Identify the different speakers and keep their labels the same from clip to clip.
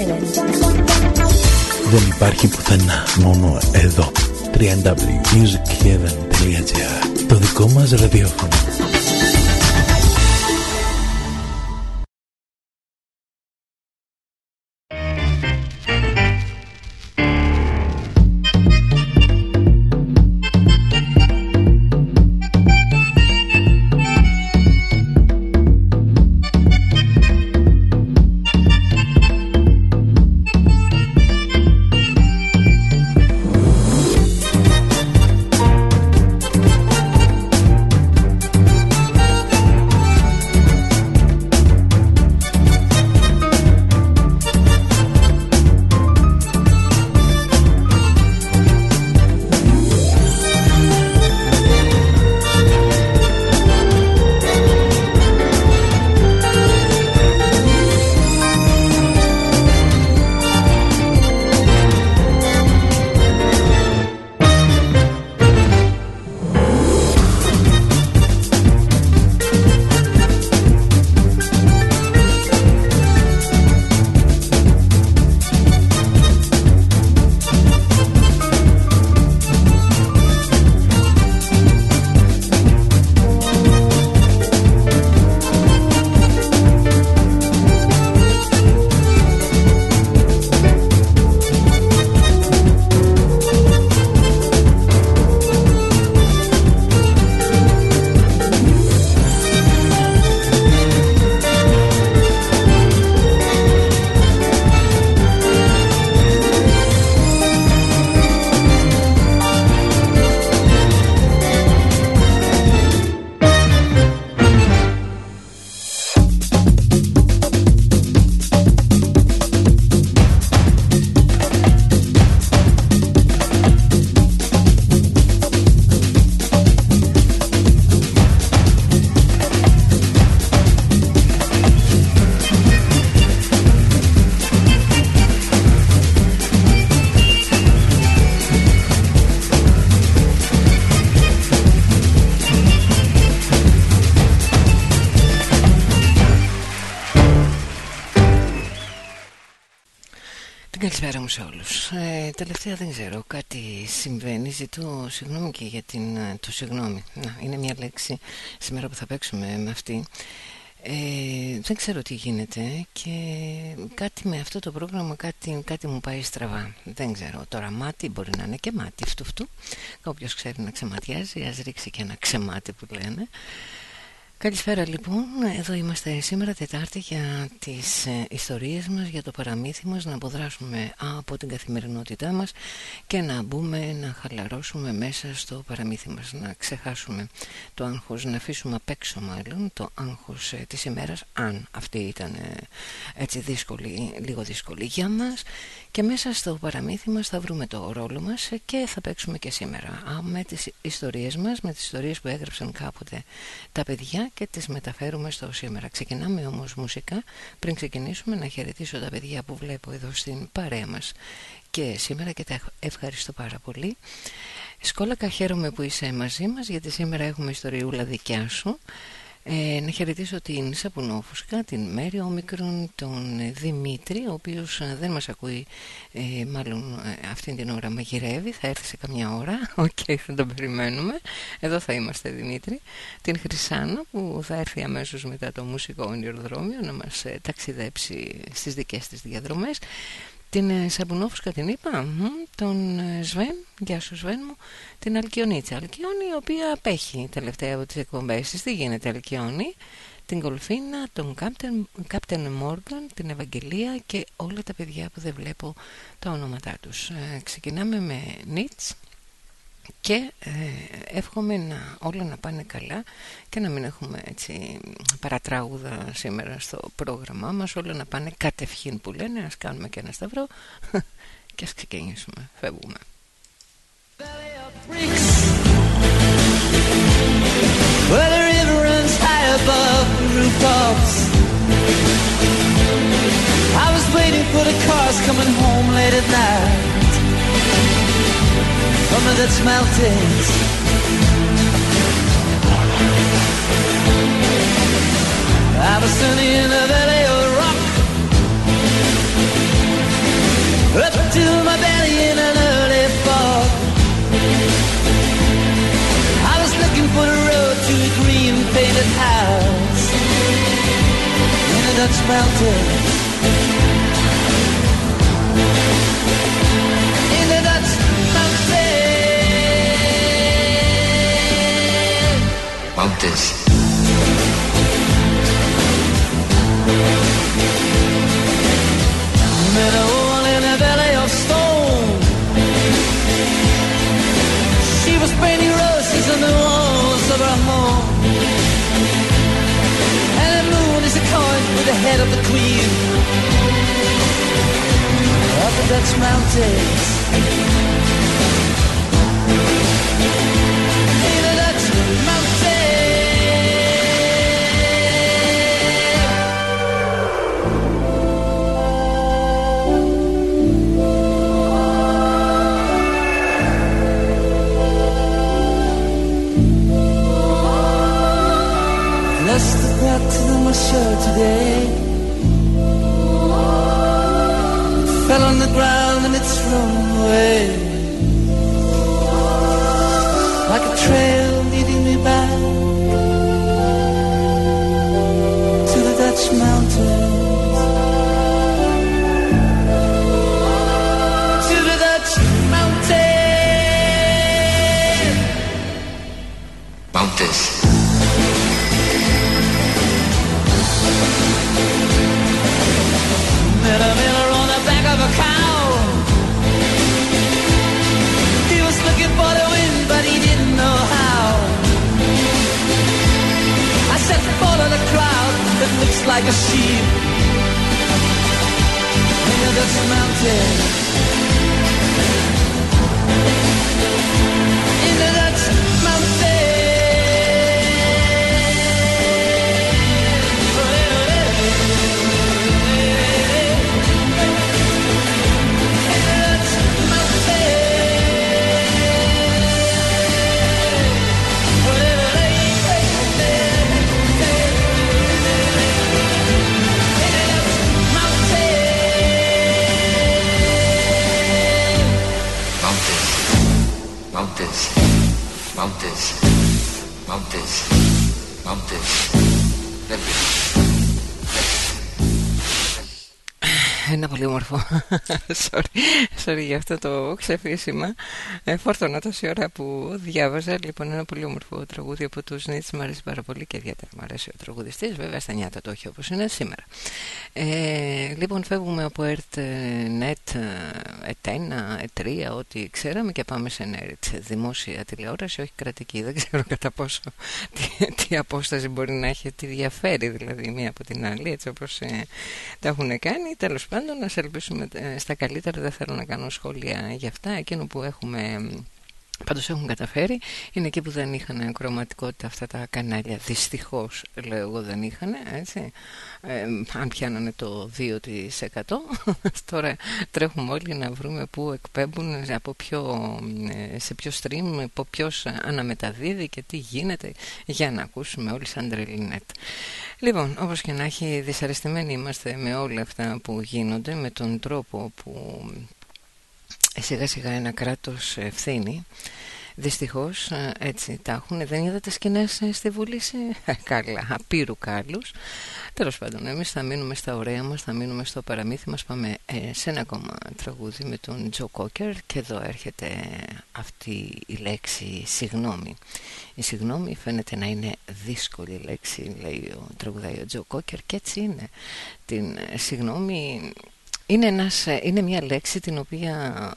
Speaker 1: Heaven. Δεν υπάρχει πουθενά, μόνο εδώ. www.musicheaven.gr Το δικό μας ραδιόφωνο.
Speaker 2: Ζητώ συγγνώμη και για την, ε, το συγγνώμη. Να, είναι μια λέξη σήμερα που θα παίξουμε με αυτή. Ε, δεν ξέρω τι γίνεται και κάτι με αυτό το πρόγραμμα κάτι, κάτι μου πάει στραβά δεν ξέρω, τώρα μάτι μπορεί να είναι και μάτι αυτού αυτού όποιος ξέρει να ξεματιάζει ας ρίξει και ένα ξεμάτι που λένε Καλησπέρα λοιπόν, εδώ είμαστε σήμερα Τετάρτη για τις ε, ιστορίες μας, για το παραμύθι μας, να αποδράσουμε από την καθημερινότητά μας και να μπούμε, να χαλαρώσουμε μέσα στο παραμύθι μας, να ξεχάσουμε το άγχος, να αφήσουμε απ' έξω μάλλον το άγχος ε, της ημέρας, αν αυτή ήταν ε, έτσι δύσκολη, λίγο δύσκολη για μας και μέσα στο παραμύθι μας θα βρούμε το ρόλο μας και θα παίξουμε και σήμερα με τις ιστορίες μας, με τις ιστορίες που έγραψαν κάποτε τα παιδιά και τις μεταφέρουμε στο σήμερα. Ξεκινάμε όμως μουσικά πριν ξεκινήσουμε να χαιρετήσω τα παιδιά που βλέπω εδώ στην παρέα μας και σήμερα και τα ευχαριστώ πάρα πολύ. Σκόλακα χαίρομαι που είσαι μαζί μας γιατί σήμερα έχουμε ιστοριούλα δικιά σου ε, να χαιρετήσω την Σαπουνόφουσκα, την Μέρη Όμικρον, τον Δημήτρη, ο οποίος ε, δεν μας ακούει, ε, μάλλον ε, αυτήν την ώρα μαγειρεύει, θα έρθει σε καμιά ώρα, ok, okay, θα τον περιμένουμε, εδώ θα είμαστε Δημήτρη, την Χρυσάνα που θα έρθει αμέσως μετά το μουσικό ονειροδρόμιο να μας ταξιδέψει στις δικές της διαδρομές, την ε, Σαμπουνόφουσκα την είπα, τον ε, Σβέν, γεια σου Σβέν μου, την Αλκιονίτσα. Αλκιόνη η οποία απέχει τελευταία από τις εκπομπές της. Τι γίνεται Αλκιόνη, την Κολφίνα, τον Κάπτεν Μόργαν, την Ευαγγελία και όλα τα παιδιά που δεν βλέπω τα ονόματά τους. Ε, ξεκινάμε με Νίτς και ε, εύχομαι να όλα να πάνε καλά και να μην έχουμε έτσι παρατράγουδα σήμερα στο πρόγραμμά μας. Όλα να πάνε κατευχήν που λένε ας κάνουμε και ένα σταυρό και ας ξεκινήσουμε. Φεύγουμε. Well, the river runs high above the rooftops. I was waiting for the cars coming home late at night summer that's melted. I was standing in a valley of rock,
Speaker 3: up to my belly in an early fog. I was looking for the road to a green painted house in a Dutch mountain. Mountain.
Speaker 4: Mountains.
Speaker 3: Met a woman in a valley of stone. She was painting roses on the walls of her home. And the moon is a coin with the head of the queen of the Dutch mountains. Back to today. It fell on the ground and it's thrown away. Like a trail leading me back over a cloud that looks like a sheep. And you're mountain.
Speaker 2: episode. Sorry για αυτό το ξεφύσιμα. Ε, φόρτωνα τόση ώρα που διάβαζα. Λοιπόν, ένα πολύ όμορφο τραγούδι από τους Νίτς. Μου αρέσει πάρα πολύ και ιδιαίτερα μου αρέσει ο τραγουδιστής. Βέβαια, στα νιάτα το όχι όπως είναι σήμερα. Ε, λοιπόν, φεύγουμε από ERT-NET, ET1, E3, ό,τι ξέραμε και πάμε σε NERT. Δημόσια τηλεόραση, όχι κρατική. Δεν ξέρω κατά πόσο τι, τι απόσταση μπορεί να έχει, τι διαφέρει δηλαδή μία από την άλλη, έτσι όπως ε, τα έχουν κάνει. Τέλος πάντων, να σε ελπίσουμε ε, στα καλύτερα. Δεν θέλω να κάνω σχόλια για αυτά. Εκείνο που έχουμε Πάντως έχουν καταφέρει, είναι εκεί που δεν είχαν κροματικότητα αυτά τα κανάλια, δυστυχώς λέω εγώ δεν είχαν, έτσι. Ε, αν πιάνανε το 2% τώρα τρέχουμε όλοι να βρούμε πού εκπέμπουν, από ποιο, ε, σε ποιο stream, από ποιος αναμεταδίδει και τι γίνεται για να ακούσουμε όλοι σαν τρελινέτ. Λοιπόν, όπως και να έχει δυσαρεστημένοι είμαστε με όλα αυτά που γίνονται, με τον τρόπο που σιγά σιγά ένα κράτος ευθύνη. Δυστυχώς έτσι τα έχουν Δεν είδατε σκηνές στη Βουλήση Καλά, απείρου κάλους Τέλος πάντων, εμείς θα μείνουμε στα ωραία μας Θα μείνουμε στο παραμύθι μας. Πάμε ε, σε ένα ακόμα τραγούδι με τον Τζο Κόκερ Και εδώ έρχεται αυτή η λέξη συγγνώμη Η συγγνώμη φαίνεται να είναι δύσκολη λέξη Λέει ο τραγουδάει ο Τζο Κόκερ Και έτσι είναι. Την συγγνώμη είναι, ένας, είναι μια λέξη την οποία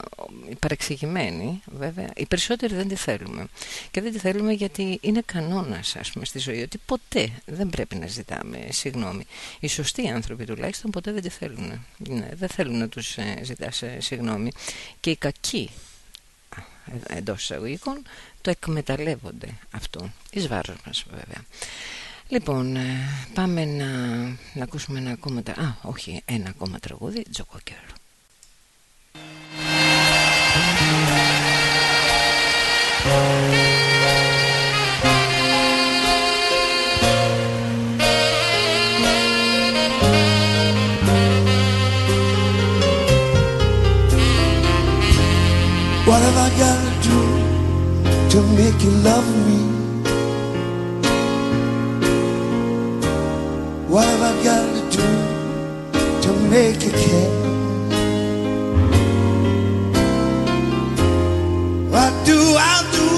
Speaker 2: παρεξηγημένη βέβαια οι περισσότεροι δεν τη θέλουμε. Και δεν τη θέλουμε γιατί είναι κανόνας ας πούμε στη ζωή ότι ποτέ δεν πρέπει να ζητάμε συγγνώμη. Οι σωστοί άνθρωποι τουλάχιστον ποτέ δεν τη θέλουν. Ναι, δεν θέλουν να τους ε, ζητάς ε, συγγνώμη. Και οι κακοί εντός εισαγωγικών το εκμεταλλεύονται αυτό εις βάρος μας βέβαια Λοιπόν, πάμε να, να ακούσουμε ένα ακόμα... Α, όχι, ένα ακόμα τραγούδι, Τζοκόκερ.
Speaker 5: What have I got to do to make you love me? Make you care. What do I do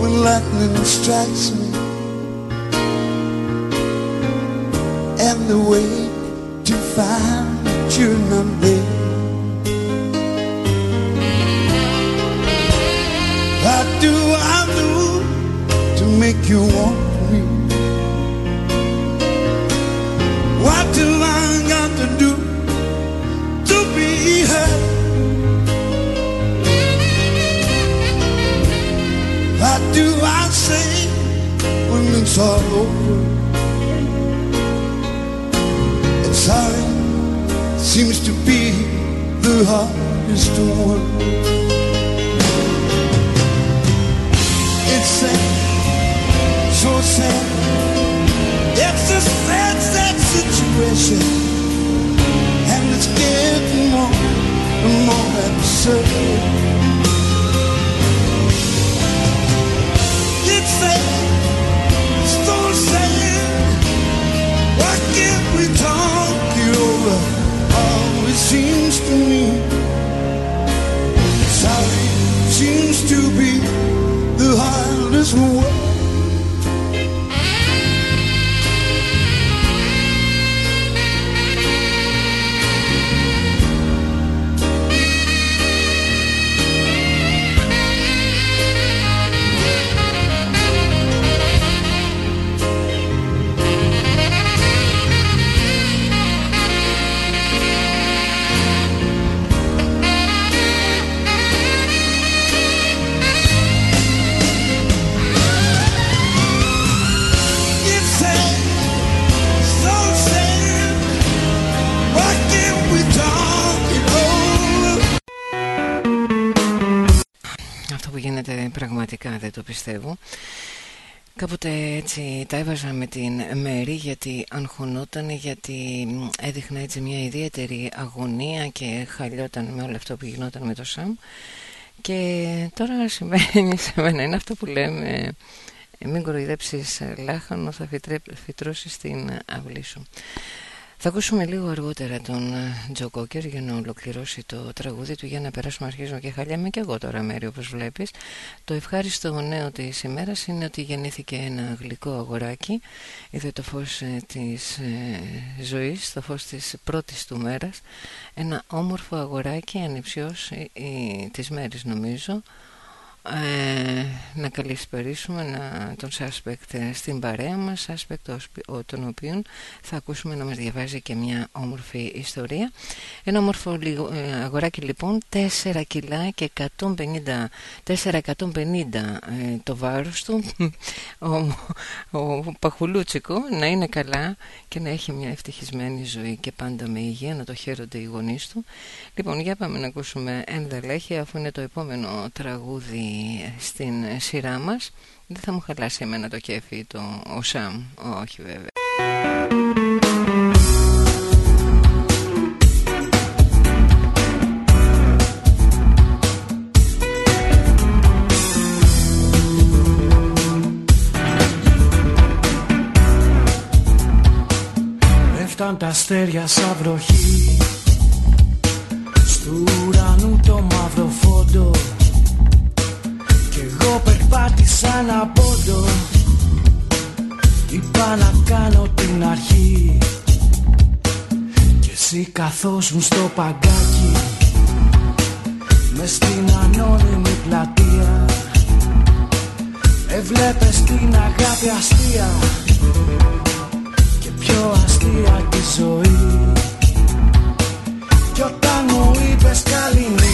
Speaker 5: when lightning strikes me? And the way to find you're. What do I do to make you want it's all over? And sorry seems to be the hardest one. It's sad, so sad. It's a sad, sad situation, and it's getting more and more absurd.
Speaker 2: Πιστεύω. Κάποτε έτσι τα έβαζα με την Μέρη γιατί αγχωνόταν γιατί μ, έδειχνα έτσι μια ιδιαίτερη αγωνία και χαλιόταν με όλο αυτό που γινόταν με το Σαμ. Και τώρα συμβαίνει σε μένα. Είναι αυτό που λέμε ε, μην κοροϊδέψεις ε, λάχανο θα φυτρέ- φυτρώσεις την αυλή σου θα ακούσουμε λίγο αργότερα τον ε, Τζο Κόκερ για να ολοκληρώσει το τραγούδι του. Για να περάσουμε αρχίζω και χαλιάμαι και εγώ τώρα μέρη όπως βλέπεις. Το ευχάριστο νέο της ημέρας είναι ότι γεννήθηκε ένα γλυκό αγοράκι. Είδε το φως ε, της ε, ζωής, το φως της πρώτης του μέρας. Ένα όμορφο αγοράκι ανιψιός ε, ε, της μέρης νομίζω ε, να καλησπερίσουμε να, τον Σάσπεκτ ε, στην παρέα μας Σάσπεκτ τον οποίον θα ακούσουμε να μας διαβάζει και μια όμορφη ιστορία. Ένα όμορφο λιγο- ε, αγοράκι λοιπόν 4 κιλά και 150 450 ε, το βάρος του. Ο, ο Παχουλούτσικο να είναι καλά και να έχει μια ευτυχισμένη ζωή και πάντα με υγεία να το χαίρονται οι γονείς του. Λοιπόν για πάμε να ακούσουμε ενδελέχεια αφού είναι το επόμενο τραγούδι στην σειρά μας. Δεν θα μου χαλάσει εμένα το κέφι το ο Σαμ. Όχι βέβαια.
Speaker 6: Πέφταν τα αστέρια σαν βροχή. Στου ουρανού το μαύρο φόντο. Κι εγώ περπάτησα ένα πόντο. Είπα να κάνω την αρχή. Κι εσύ καθόσουν στο παγκάκι. Μες στην ανώνυμη πλατεία. Έβλεπες την αγάπη αστεία. Και πιο αστεία τη ζωή. Κι όταν μου είπες καλή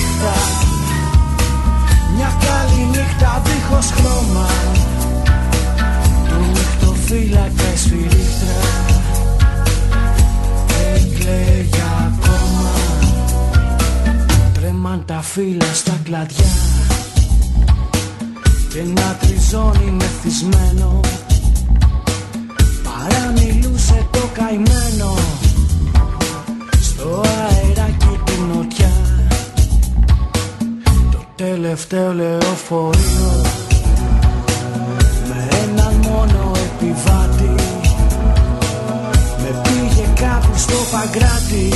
Speaker 6: νύχτα δίχως χρώμα. Το νυχτοφύλακα η σφυρίχτρα Έκλαιγε ακόμα. Τρέμαν τα φύλλα στα κλαδιά. Και ένα τριζόνι μεθυσμένο Παραμιλούσε το καημένο. Στο αεράκι του νοτιά. Το τελευταίο λεωφορείο. Με έναν μόνο επιβάτη. Με πήγε κάπου στο Παγκράτη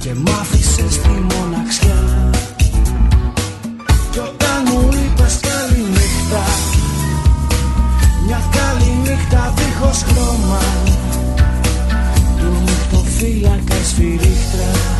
Speaker 6: και μ' άφησες στη μοναξιά. Κι όταν μου είπες καλή νύχτα μια καλή νύχτα δίχως χρώμα. Του νυχτοφύλακας σφυρίχτρα έκλαιγε ακόμα Στο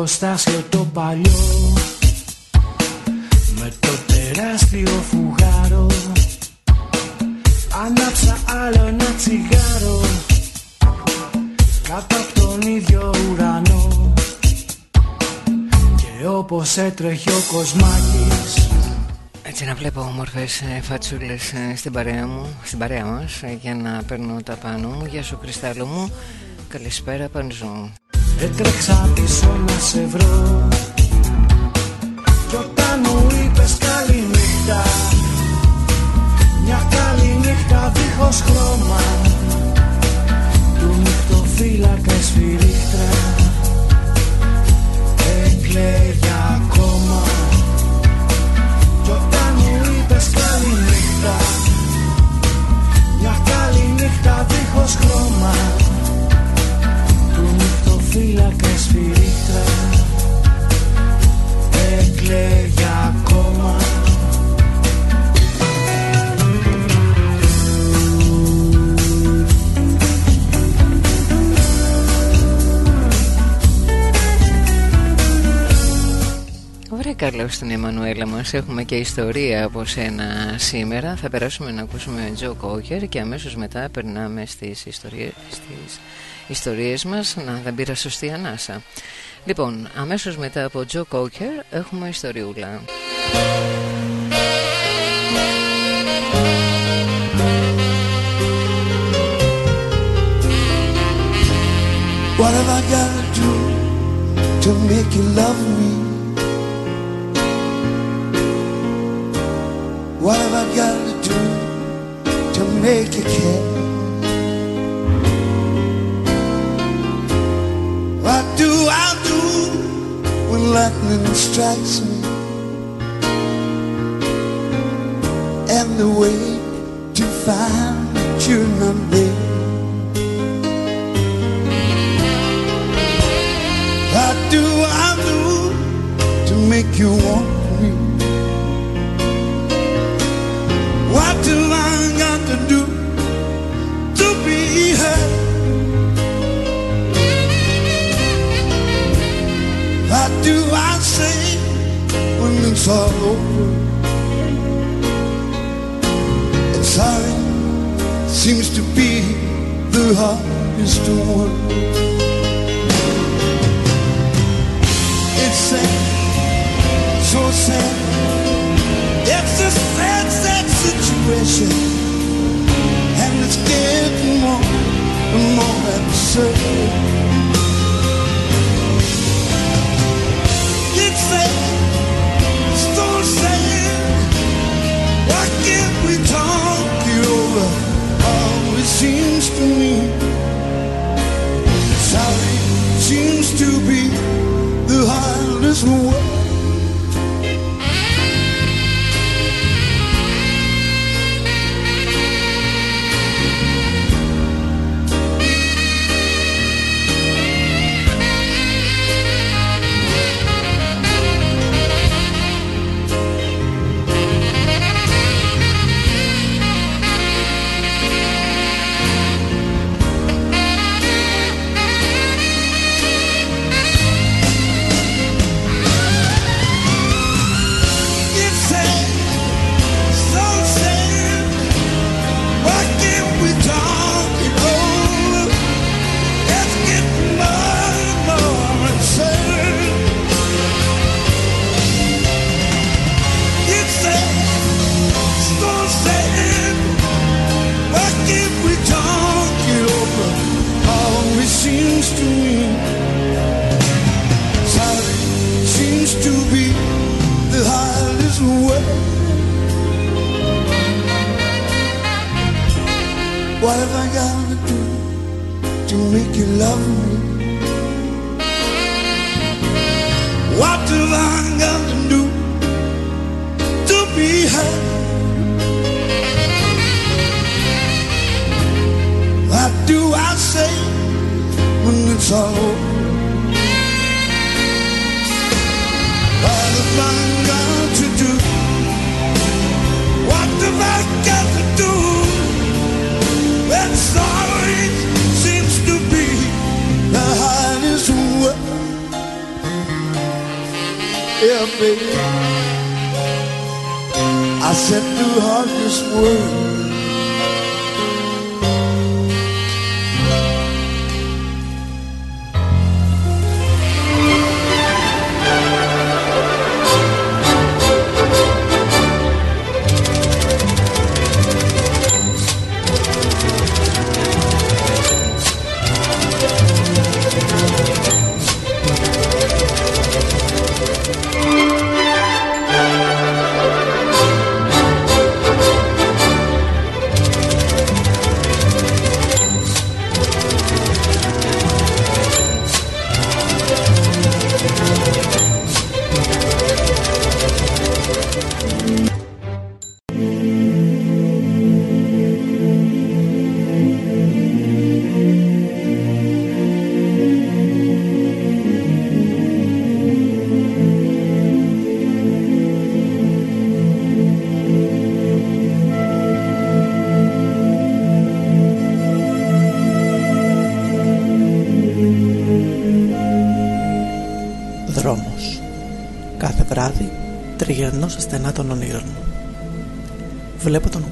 Speaker 6: εργοστάσιο το παλιό έτρεχε ο Κοσμάκης
Speaker 2: Έτσι να βλέπω όμορφες ε, φατσούλες ε, στην παρέα μου, στην παρέα μας ε, για να παίρνω τα πάνω μου. Γεια σου Κρυστάλλο μου. Καλησπέρα Πανζό.
Speaker 6: Έτρεξα πίσω να σε βρω Κι όταν μου είπες καλή νύχτα Μια καλή νύχτα δίχως χρώμα Του νυχτοφύλακα η σφυρίχτρα Έκλαιγε ακόμα. Κι όταν μου είπες καλή νύχτα Μια καλή νύχτα δίχως χρώμα. Του νυχτοφύλακα σφυρίχτρα έκλαιγε ακόμα
Speaker 2: Ωραία καλό στην Εμμανουέλα μας. Έχουμε και ιστορία από σένα σήμερα. Θα περάσουμε να ακούσουμε Τζο Κόκερ Και αμέσως μετά περνάμε στις ιστορίες, στις ιστορίες μας Να δεν πήρα σωστή ανάσα. Λοιπόν, αμέσως μετά από Τζο Κόκερ Έχουμε ιστοριούλα.
Speaker 5: What have I got to do to make you love me? What have I got to do to make you care? What do I do when lightning strikes me? And the way to find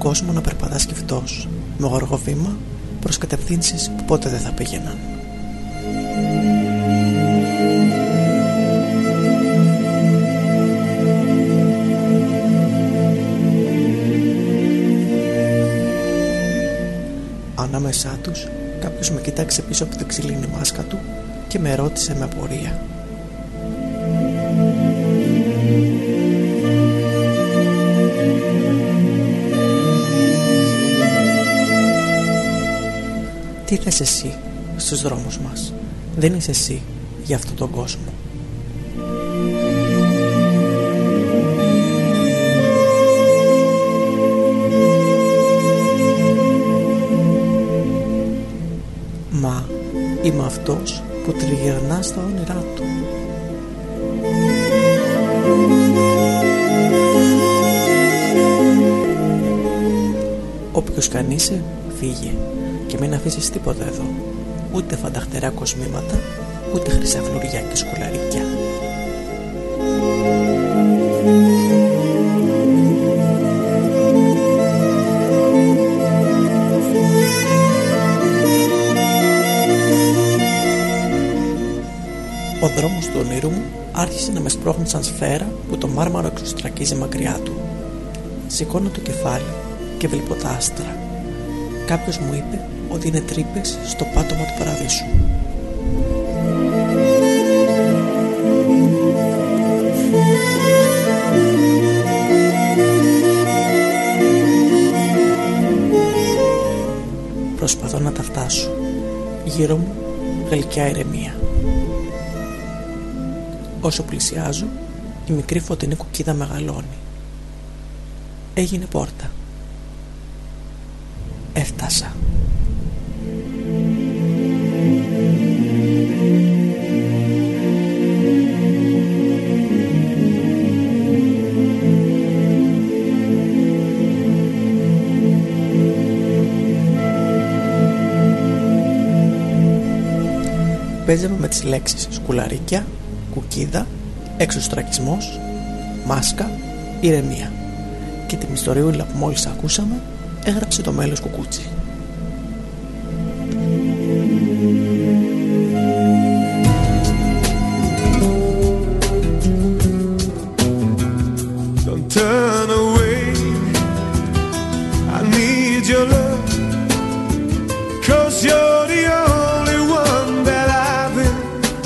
Speaker 7: κόσμο να περπατάς σκεφτός Με γοργό βήμα προς κατευθύνσεις που ποτέ δεν θα πήγαιναν. Ανάμεσά τους κάποιος με κοίταξε πίσω από την ξυλίνη μάσκα του και με ρώτησε με απορία Τι θες εσύ στους δρόμους μας; Δεν είσαι εσύ για αυτόν τον κόσμο. Μα είμαι αυτός που τριγυρνά στα όνειρά του. Όποιος καν είσαι, φύγε και μην αφήσεις τίποτα εδώ ούτε φανταχτερά κοσμήματα ούτε χρυσά φλουριά και σκουλαρικιά Ο δρόμος του ονείρου μου άρχισε να με σπρώχνει σαν σφαίρα που το μάρμαρο εξωστρακίζει μακριά του. Σηκώνω το κεφάλι και βλέπω τα άστρα. Κάποιος μου είπε ότι είναι τρύπες στο πάτωμα του παραδείσου. Προσπαθώ να τα φτάσω. Γύρω μου γλυκιά ηρεμία. Όσο πλησιάζω, η μικρή φωτεινή κουκίδα μεγαλώνει. Έγινε πόρτα. Με τις λέξεις σκουλαρίκια, κουκίδα, εξωστρακισμός, μάσκα, ηρεμία και την ιστοριούλα που μόλις ακούσαμε έγραψε το μέλος κουκούτσι.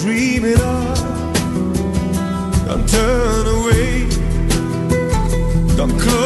Speaker 8: Dreaming of. Don't turn away. Don't close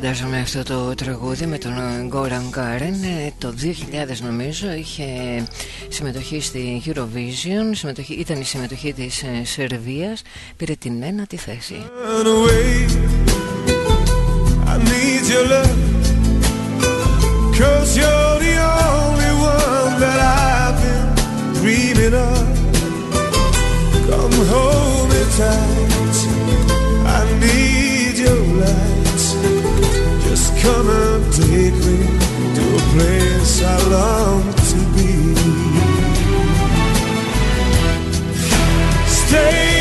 Speaker 2: φαντάζομαι αυτό το τραγούδι με τον Γκόραν Κάρεν Ε, Το 2000 νομίζω είχε συμμετοχή στη Eurovision συμμετοχή, Ήταν η συμμετοχή της ε, Σερβίας Πήρε την ένατη θέση
Speaker 9: Run away. I need your love. Cause you're the only one that I've been dreaming of. Come hold me tight. I need your light. Come and take me to a place I long to be. Stay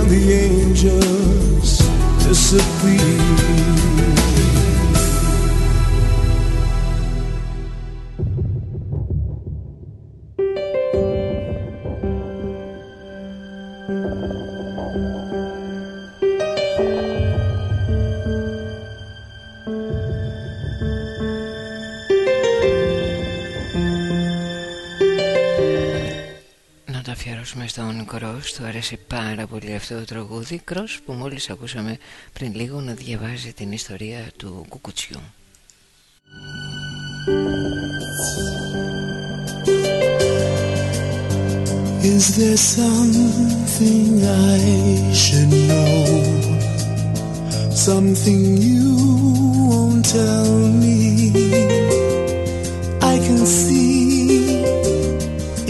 Speaker 9: when the angels disappear.
Speaker 2: Κρός Του αρέσει πάρα πολύ αυτό το τραγούδι Κρός που μόλις ακούσαμε πριν λίγο να διαβάζει την ιστορία του κουκουτσιού
Speaker 10: Is there something I should know? Something you won't tell me? I can see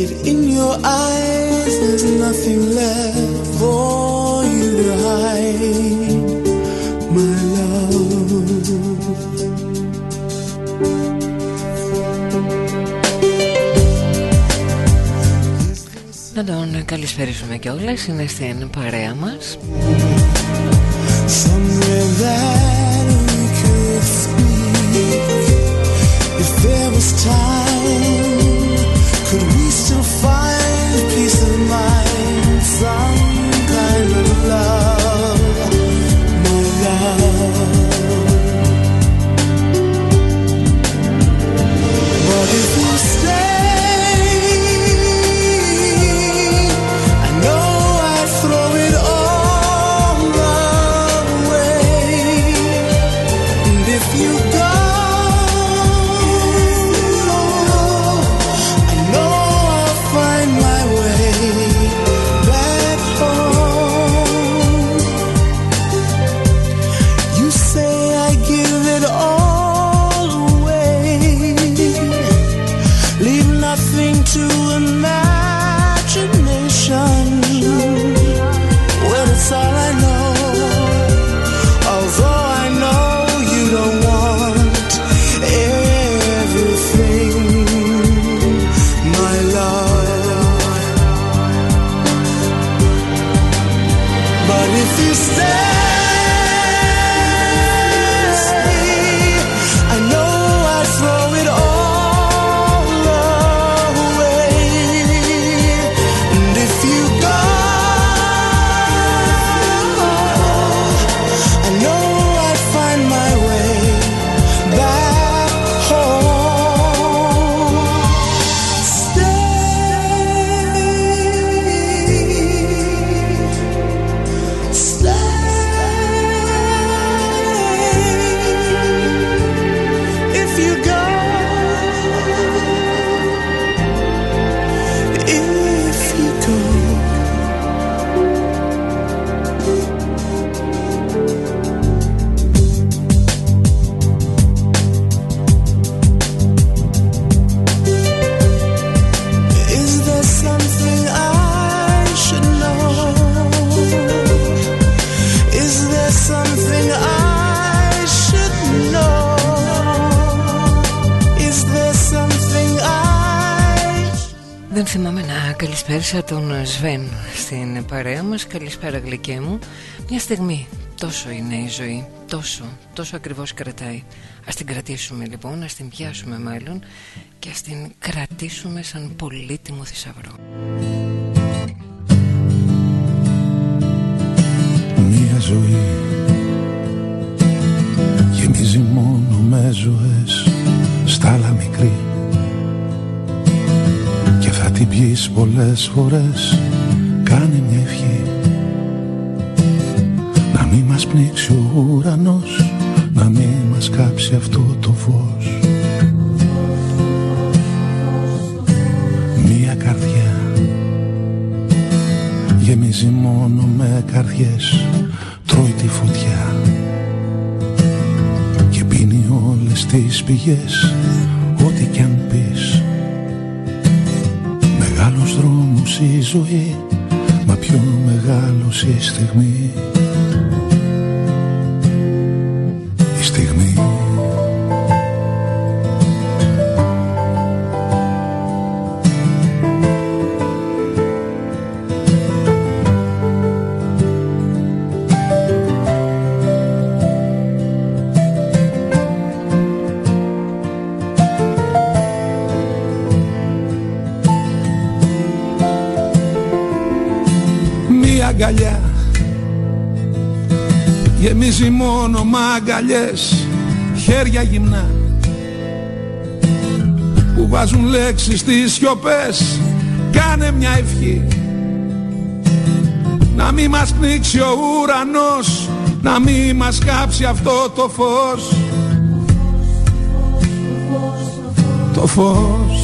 Speaker 10: it in your eyes. There's nothing left for you to hide, my love.
Speaker 2: Να τον καλησπέρισουμε κιόλας Είναι στην παρέα μας
Speaker 10: Somewhere that we could speak. If there was time,
Speaker 2: Σβέν στην παρέα μας. Καλησπέρα γλυκέ μου. Μια στιγμή τόσο είναι η ζωή Τόσο, τόσο ακριβώς κρατάει. Ας την κρατήσουμε λοιπόν, ας την πιάσουμε μάλλον Και ας την κρατήσουμε σαν πολύτιμο θησαυρό.
Speaker 11: Μια ζωή Γεμίζει μόνο με ζωές Στάλα μικρή. Και θα την πιείς πολλές φορές Κάνε μια ευχή. Να μην μας πνίξει ο ουρανός Να μην μας κάψει αυτό το φως. Μια καρδιά Γεμίζει μόνο με καρδιές Τρώει τη φωτιά Και πίνει όλες τις πηγές η ζωή. Μα πιο μεγάλος η στιγμή μ' αγκαλιές Χέρια γυμνά Που βάζουν λέξεις στις σιωπές. Κάνε μια ευχή Να μη μας πνίξει ο ουρανός Να μη μας κάψει αυτό το φως. Το φως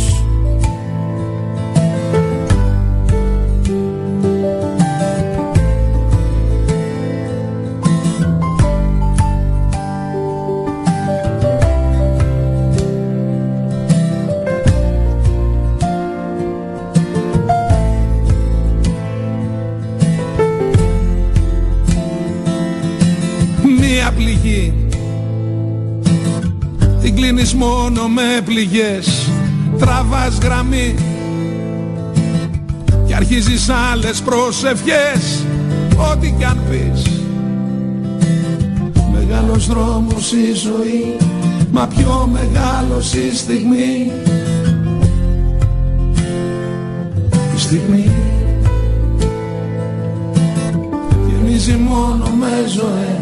Speaker 11: με πληγές Τραβάς γραμμή Και αρχίζεις άλλες προσευχές. Ό,τι κι αν πεις. Μεγάλος δρόμος η ζωή Μα πιο μεγάλος η στιγμή. Η στιγμή Γεμίζει μόνο με ζωές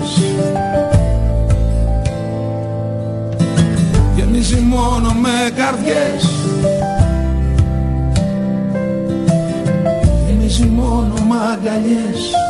Speaker 11: μόνο με καρδιές. Γεμίζει μόνο με αγκαλιές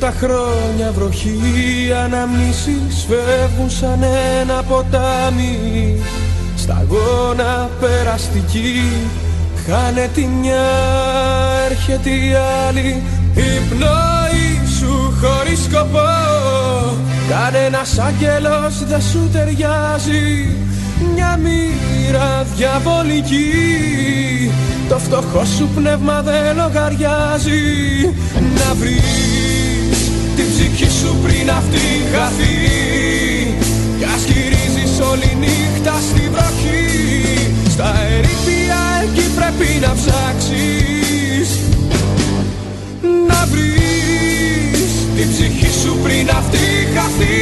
Speaker 12: τα χρόνια βροχή Αναμνήσεις φεύγουν σαν ένα ποτάμι. Σταγόνα περαστική Χάνε τη μια, έρχεται η άλλη. Η πνοή σου χωρίς σκοπό Κανένας άγγελος δεν σου ταιριάζει. Μια μοίρα διαβολική Το φτωχό σου πνεύμα δεν λογαριάζει. Να βρεις την ψυχή σου πριν αυτή χαθεί. Κι ας γυρίζεις όλη νύχτα στη βροχή. Στα ερήπια εκεί πρέπει να ψάξεις. Να βρεις την ψυχή σου πριν αυτή χαθεί.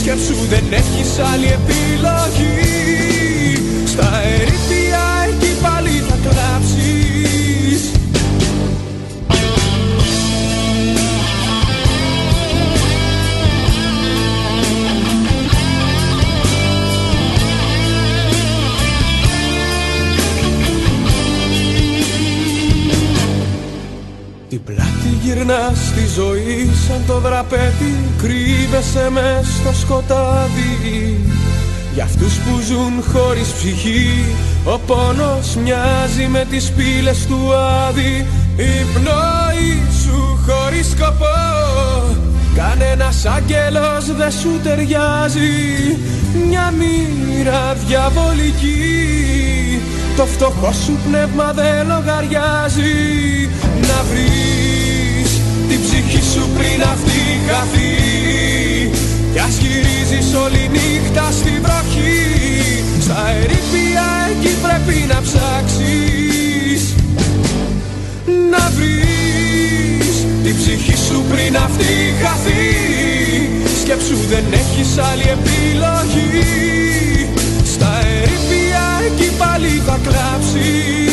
Speaker 12: Σκέψου δεν έχεις άλλη επιλογή. Στα ερήπια σαν το δραπέτη Κρύβεσαι μες στο σκοτάδι. Για αυτούς που ζουν χωρίς ψυχή Ο πόνος μοιάζει με τις πύλες του Άδη. Η πνοή σου χωρίς σκοπό Κανένας άγγελος δεν σου ταιριάζει. Μια μοίρα διαβολική Το φτωχό σου πνεύμα δεν λογαριάζει. Να βρεις την ψυχή σου πριν αυτή χαθεί. Κι ας γυρίζεις όλη νύχτα στην βροχή. Στα ερήπια εκεί πρέπει να ψάξεις. Να βρεις την ψυχή σου πριν αυτή χαθεί. Σκέψου δεν έχεις άλλη επιλογή. Στα ερήπια εκεί πάλι θα κλάψεις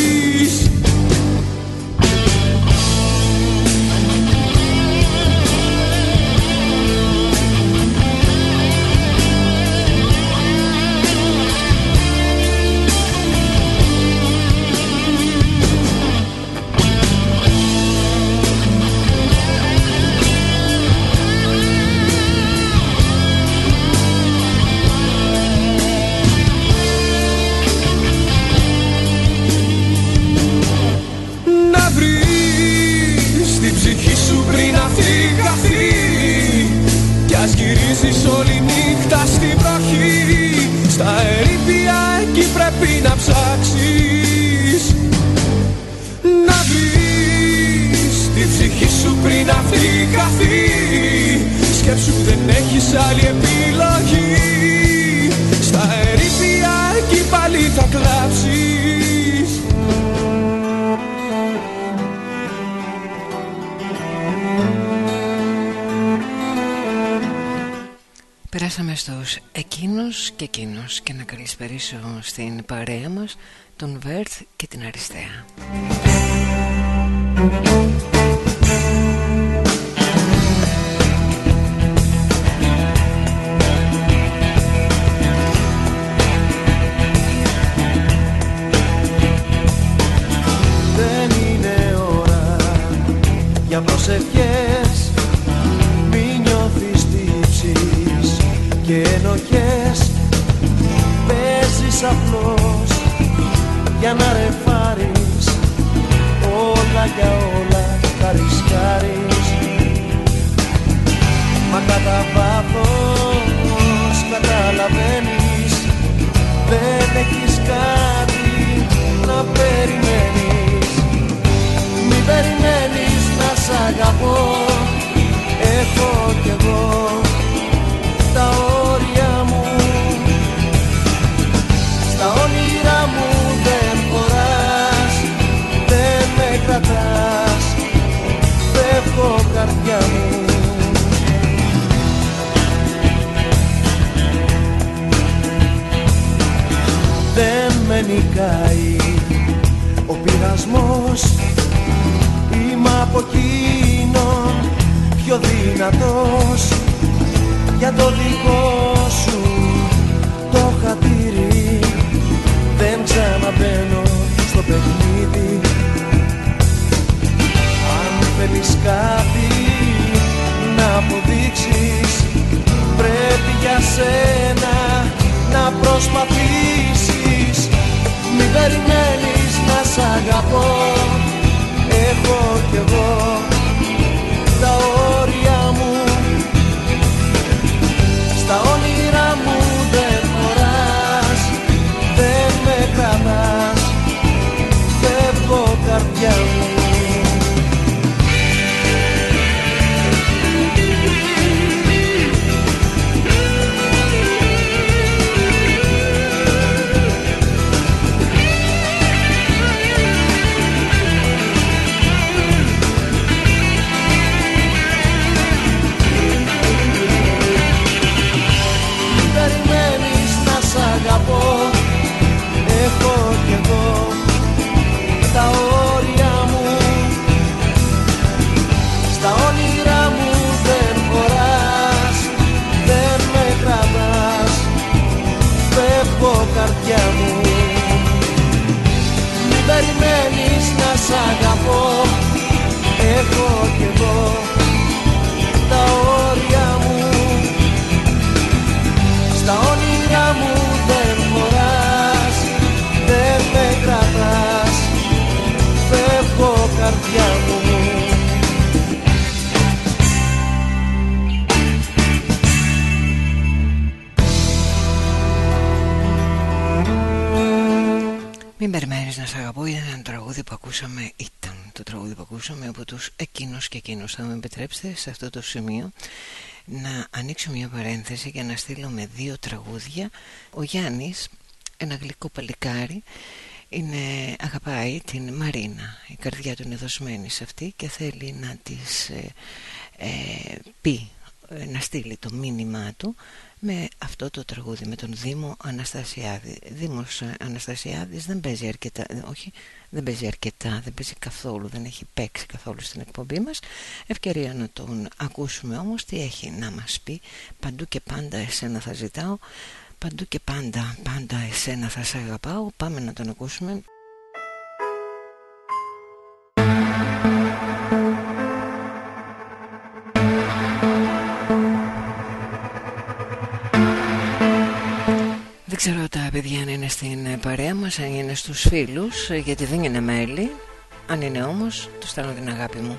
Speaker 10: Περάσαμε στους εκείνους και εκείνους και να καλησπερίσω στην παρέα μας τον Βέρθ και την Αριστεία.
Speaker 12: Δεν με νικάει ο πειρασμός. Είμαι από εκείνον πιο δυνατός. Για το δικό σου το χατήρι δεν ξαναμπαίνω στο παιχνίδι. Αν θέλεις κάτι να αποδείξεις πρέπει για σένα να προσπαθήσεις Μην περιμένεις να σ' αγαπώ. Έχω κι εγώ
Speaker 2: ακούσαμε Ήταν το τραγούδι που ακούσαμε από τους εκείνους και εκείνους Θα με επιτρέψετε σε αυτό το σημείο να ανοίξω μια παρένθεση και να στείλω με δύο τραγούδια. Ο Γιάννης, ένα γλυκό παλικάρι είναι, αγαπάει την Μαρίνα η καρδιά του είναι δοσμένη σε αυτή και θέλει να της ε, ε, πει ε, να στείλει το μήνυμά του με αυτό το τραγούδι με τον Δήμο Αναστασιάδη. Δήμος Αναστασιάδης δεν παίζει αρκετά όχι δεν παίζει αρκετά δεν παίζει καθόλου δεν έχει παίξει καθόλου στην εκπομπή μας. Ευκαιρία να τον ακούσουμε όμως τι έχει να μας πει. Παντού και πάντα εσένα θα ζητάω παντού και πάντα πάντα εσένα θα σε αγαπάω. Πάμε να τον ακούσουμε Δεν ξέρω τα παιδιά αν είναι στην παρέα μας, αν είναι στους φίλους, γιατί δεν είναι μέλη. Αν είναι όμως, τους στέλνω την αγάπη μου.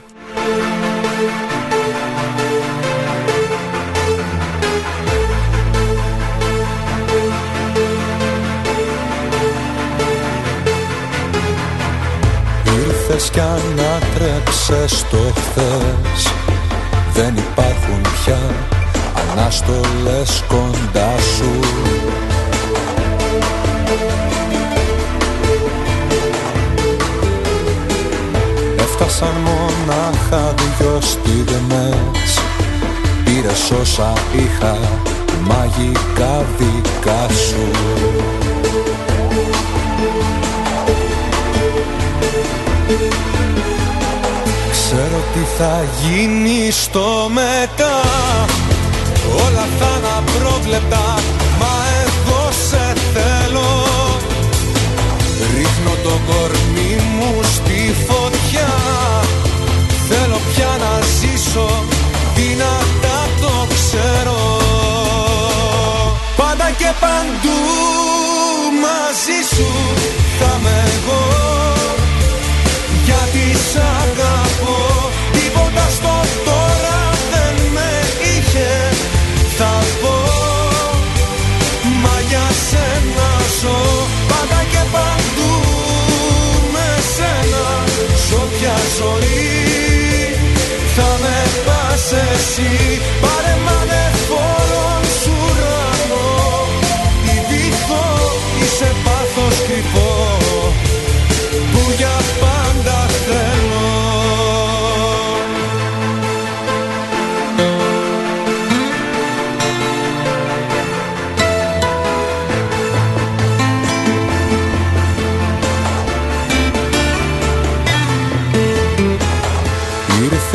Speaker 8: Ήρθες κι ανάτρεψες το χθες Δεν υπάρχουν πια ανάστολες κοντά σου Έφτασαν μονάχα δυος στιγμές Πήρες όσα είχα μαγικά δικά σου. Ξέρω τι θα γίνει στο μετά. Όλα θα είναι απρόβλεπτα Ρίχνω το κορμί μου στη φωτιά. Θέλω πια να ζήσω Δυνατά το ξέρω. Πάντα και παντού μαζί σου Θα με εγώ. Γιατί σ' αγαπώ Τίποτα στο τώρα δεν με είχε. Θα πω Μα για σένα ζω εσύ. Πάρε μ'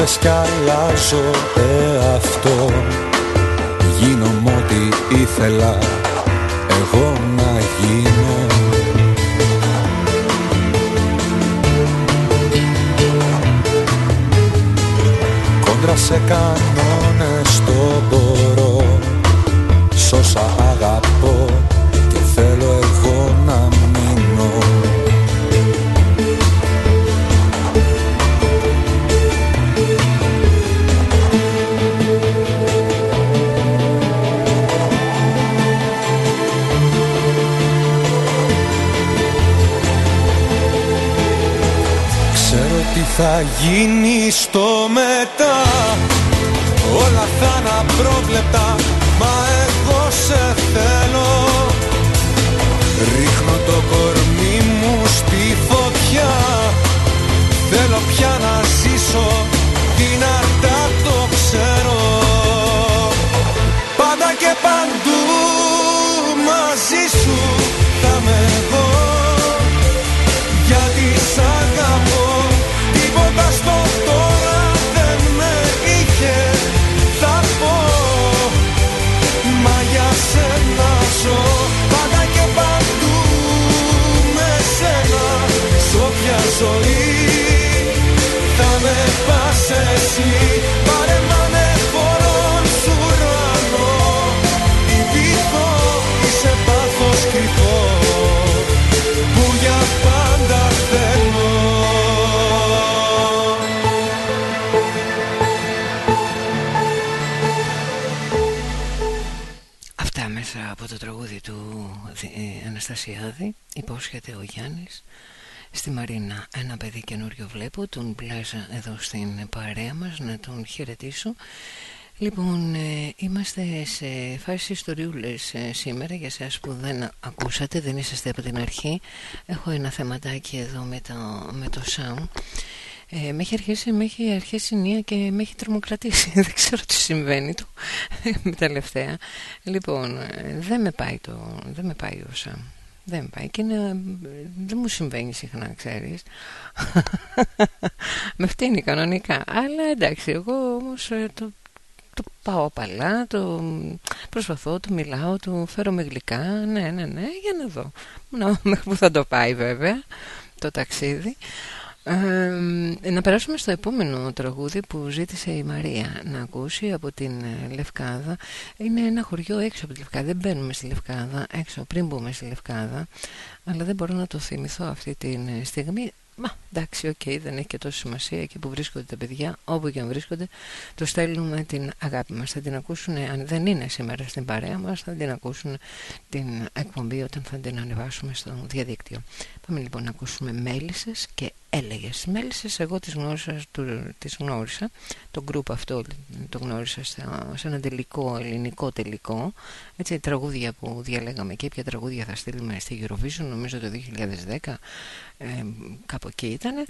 Speaker 8: Ήρθες κι αλλάζω εαυτό Γίνομαι ό,τι ήθελα εγώ να γίνω. Κόντρα σε κανόνες το θα γίνει στο μετά. Όλα θα είναι απρόβλεπτα Μα εγώ σε θέλω. Ρίχνω το κορμί μου στη φωτιά. Θέλω πια να ζήσω Δυνατά το ξέρω. Πάντα και παντού μαζί σου Τίποτα στο
Speaker 2: Αυτά μέσα από το τραγούδι του ε, Αναστασιάδη υπόσχεται ο Γιάννης Στη Μαρίνα ένα παιδί καινούριο βλέπω Τον πλάζα εδώ στην παρέα μας Να τον χαιρετήσω Λοιπόν, ε, είμαστε σε φάση ιστοριούλες ε, σήμερα για σας που δεν ακούσατε, δεν είσαστε από την αρχή. Έχω ένα θεματάκι εδώ με το, με το sound. Ε, με έχει αρχίσει, με έχει αρχίσει νία και με έχει τρομοκρατήσει. δεν ξέρω τι συμβαίνει το με τελευταία. Λοιπόν, ε, δεν με πάει το, δεν με πάει ο sound. Δεν πάει και δεν μου συμβαίνει συχνά, ξέρεις. με φτύνει κανονικά. Αλλά εντάξει, εγώ όμως το το πάω απαλά, το προσπαθώ, το μιλάω, το φέρω με γλυκά, ναι, ναι, ναι, για να δω. Να, μέχρι που θα το πάει βέβαια το ταξίδι. Ε, να περάσουμε στο επόμενο τραγούδι που ζήτησε η Μαρία να ακούσει από την ε, Λευκάδα. Είναι ένα χωριό έξω από τη Λευκάδα. Δεν μπαίνουμε στη Λευκάδα, έξω πριν μπούμε στη Λευκάδα. Αλλά δεν μπορώ να το θυμηθώ αυτή τη ε, στιγμή. Μα εντάξει, ok, okay, δεν έχει και τόσο σημασία εκεί που βρίσκονται τα παιδιά, όπου και αν βρίσκονται, το στέλνουμε την αγάπη μας. Θα την ακούσουν, αν δεν είναι σήμερα στην παρέα μας, θα την ακούσουν την εκπομπή όταν θα την ανεβάσουμε στο διαδίκτυο. Πάμε λοιπόν να ακούσουμε μέλισσες και έλεγες. Μέλισσες εγώ τις γνώρισα, τις γνώρισα το γκρουπ αυτό το γνώρισα σε ένα τελικό, ελληνικό τελικό, έτσι τραγούδια που διαλέγαμε και ποια τραγούδια θα στείλουμε στη Eurovision, νομίζω το 2010, ε, κάπου εκεί ήταν.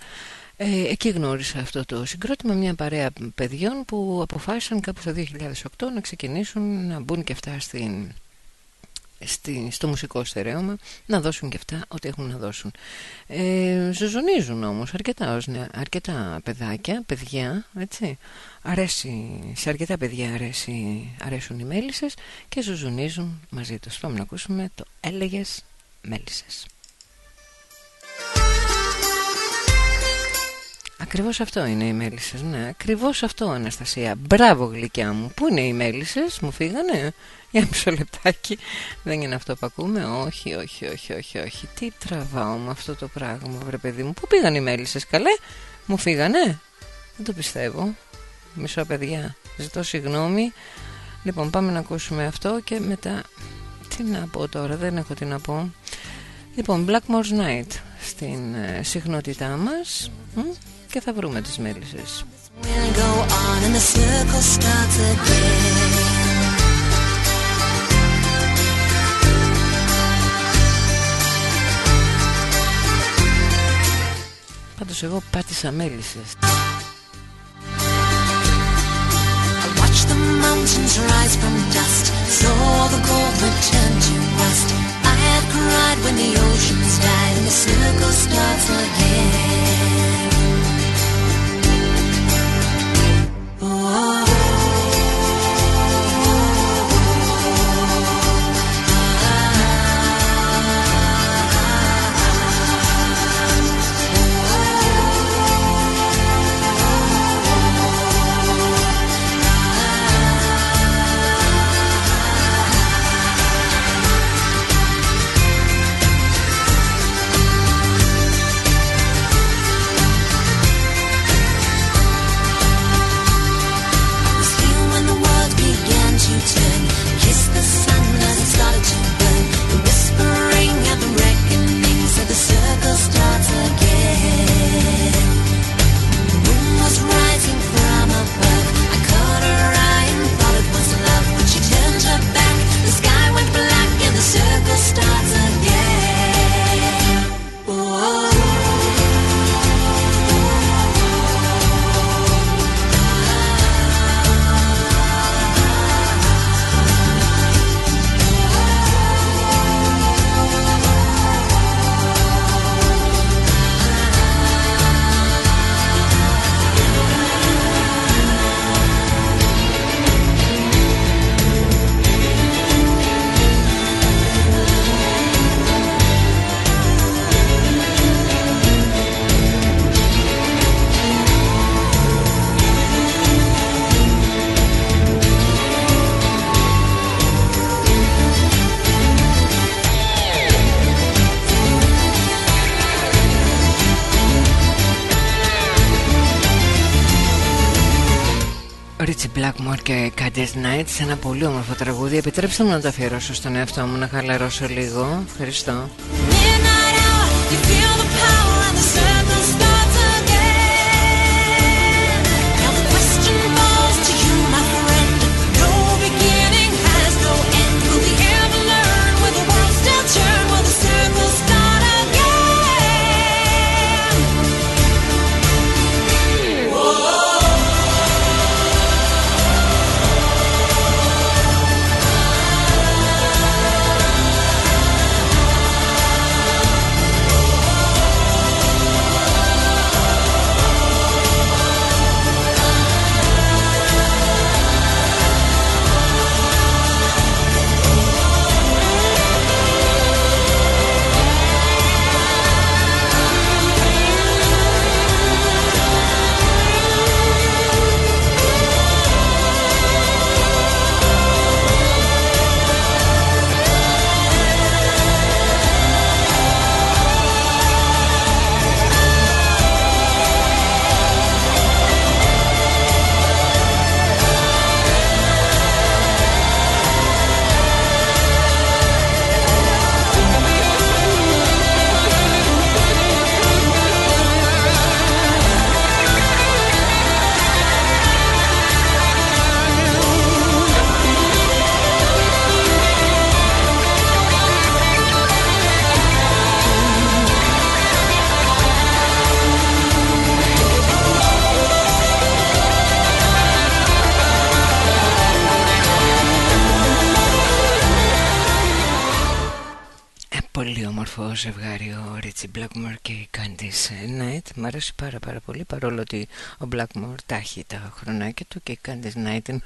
Speaker 2: Ε, εκεί γνώρισα αυτό το συγκρότημα, μια παρέα παιδιών που αποφάσισαν κάπου στο 2008 να ξεκινήσουν να μπουν και αυτά στην, στη, στο μουσικό στερέωμα να δώσουν και αυτά ό,τι έχουν να δώσουν. Ε, ζωζονίζουν όμως αρκετά, αρκετά παιδάκια, παιδιά, έτσι. Αρέσει, σε αρκετά παιδιά αρέσει, αρέσουν οι μέλισσες και ζωζονίζουν μαζί τους. Πάμε να ακούσουμε το «Έλεγες μέλισσες». Ακριβώς αυτό είναι οι μέλισσες, ναι, ακριβώς αυτό Αναστασία. Μπράβο γλυκιά μου, πού είναι οι μέλισσες, μου φύγανε. Για μισό λεπτάκι, δεν είναι αυτό που ακούμε. Όχι, όχι, όχι, όχι, όχι. Τι τραβάω με αυτό το πράγμα βρε παιδί μου. Πού πήγαν οι μέλισσες καλέ, μου φύγανε. Δεν το πιστεύω. Μισό παιδιά, ζητώ συγγνώμη. Λοιπόν πάμε να ακούσουμε αυτό και μετά Τι να πω τώρα, δεν έχω τι να πω. Λοιπόν, Blackmore's Night στην ε, συχνότητά μας και θα βρούμε τις μέλισσες. Πάντως εγώ πάτησα μέλισσες. Watch the mountains rise from dust Saw the gold return to rust I had cried when the oceans died And the circle starts again και Candice Night σε ένα πολύ όμορφο τραγούδι. Επιτρέψτε μου να το αφιερώσω στον εαυτό μου να χαλαρώσω λίγο. Ευχαριστώ. Αρέσει πάρα πάρα πολύ παρόλο ότι ο Blackmore τα έχει τα χρονάκια του και η Candice Night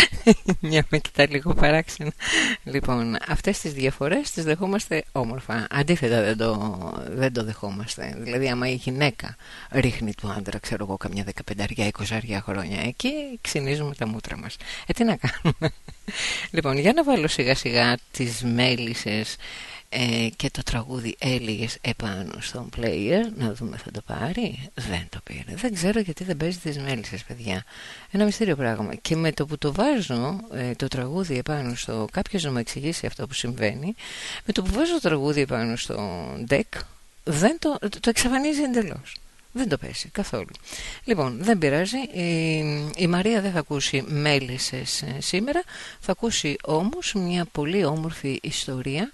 Speaker 2: μια με κοιτά λίγο παράξενα. Λοιπόν, αυτές τις διαφορές τις δεχόμαστε όμορφα. Αντίθετα δεν το, δεν το δεχόμαστε. Δηλαδή άμα η γυναίκα ρίχνει του άντρα Ξέρω εγώ καμιά 15-20 χρόνια Εκεί ξυνίζουμε τα μούτρα μας. Ε τι να κάνουμε. Λοιπόν, για να βάλω σιγά σιγά τις μέλισσες ε, και το τραγούδι έλεγε επάνω στον player να δούμε θα το πάρει δεν το πήρε δεν ξέρω γιατί δεν παίζει τις μέλισσες παιδιά ένα μυστήριο πράγμα και με το που το βάζω ε, το τραγούδι επάνω στο κάποιος να μου εξηγήσει αυτό που συμβαίνει με το που βάζω το τραγούδι επάνω στο deck δεν το, το εξαφανίζει εντελώς δεν το πέσει καθόλου. Λοιπόν, δεν πειράζει. Η, η Μαρία δεν θα ακούσει μέλισσες ε, σήμερα. Θα ακούσει όμως μια πολύ όμορφη ιστορία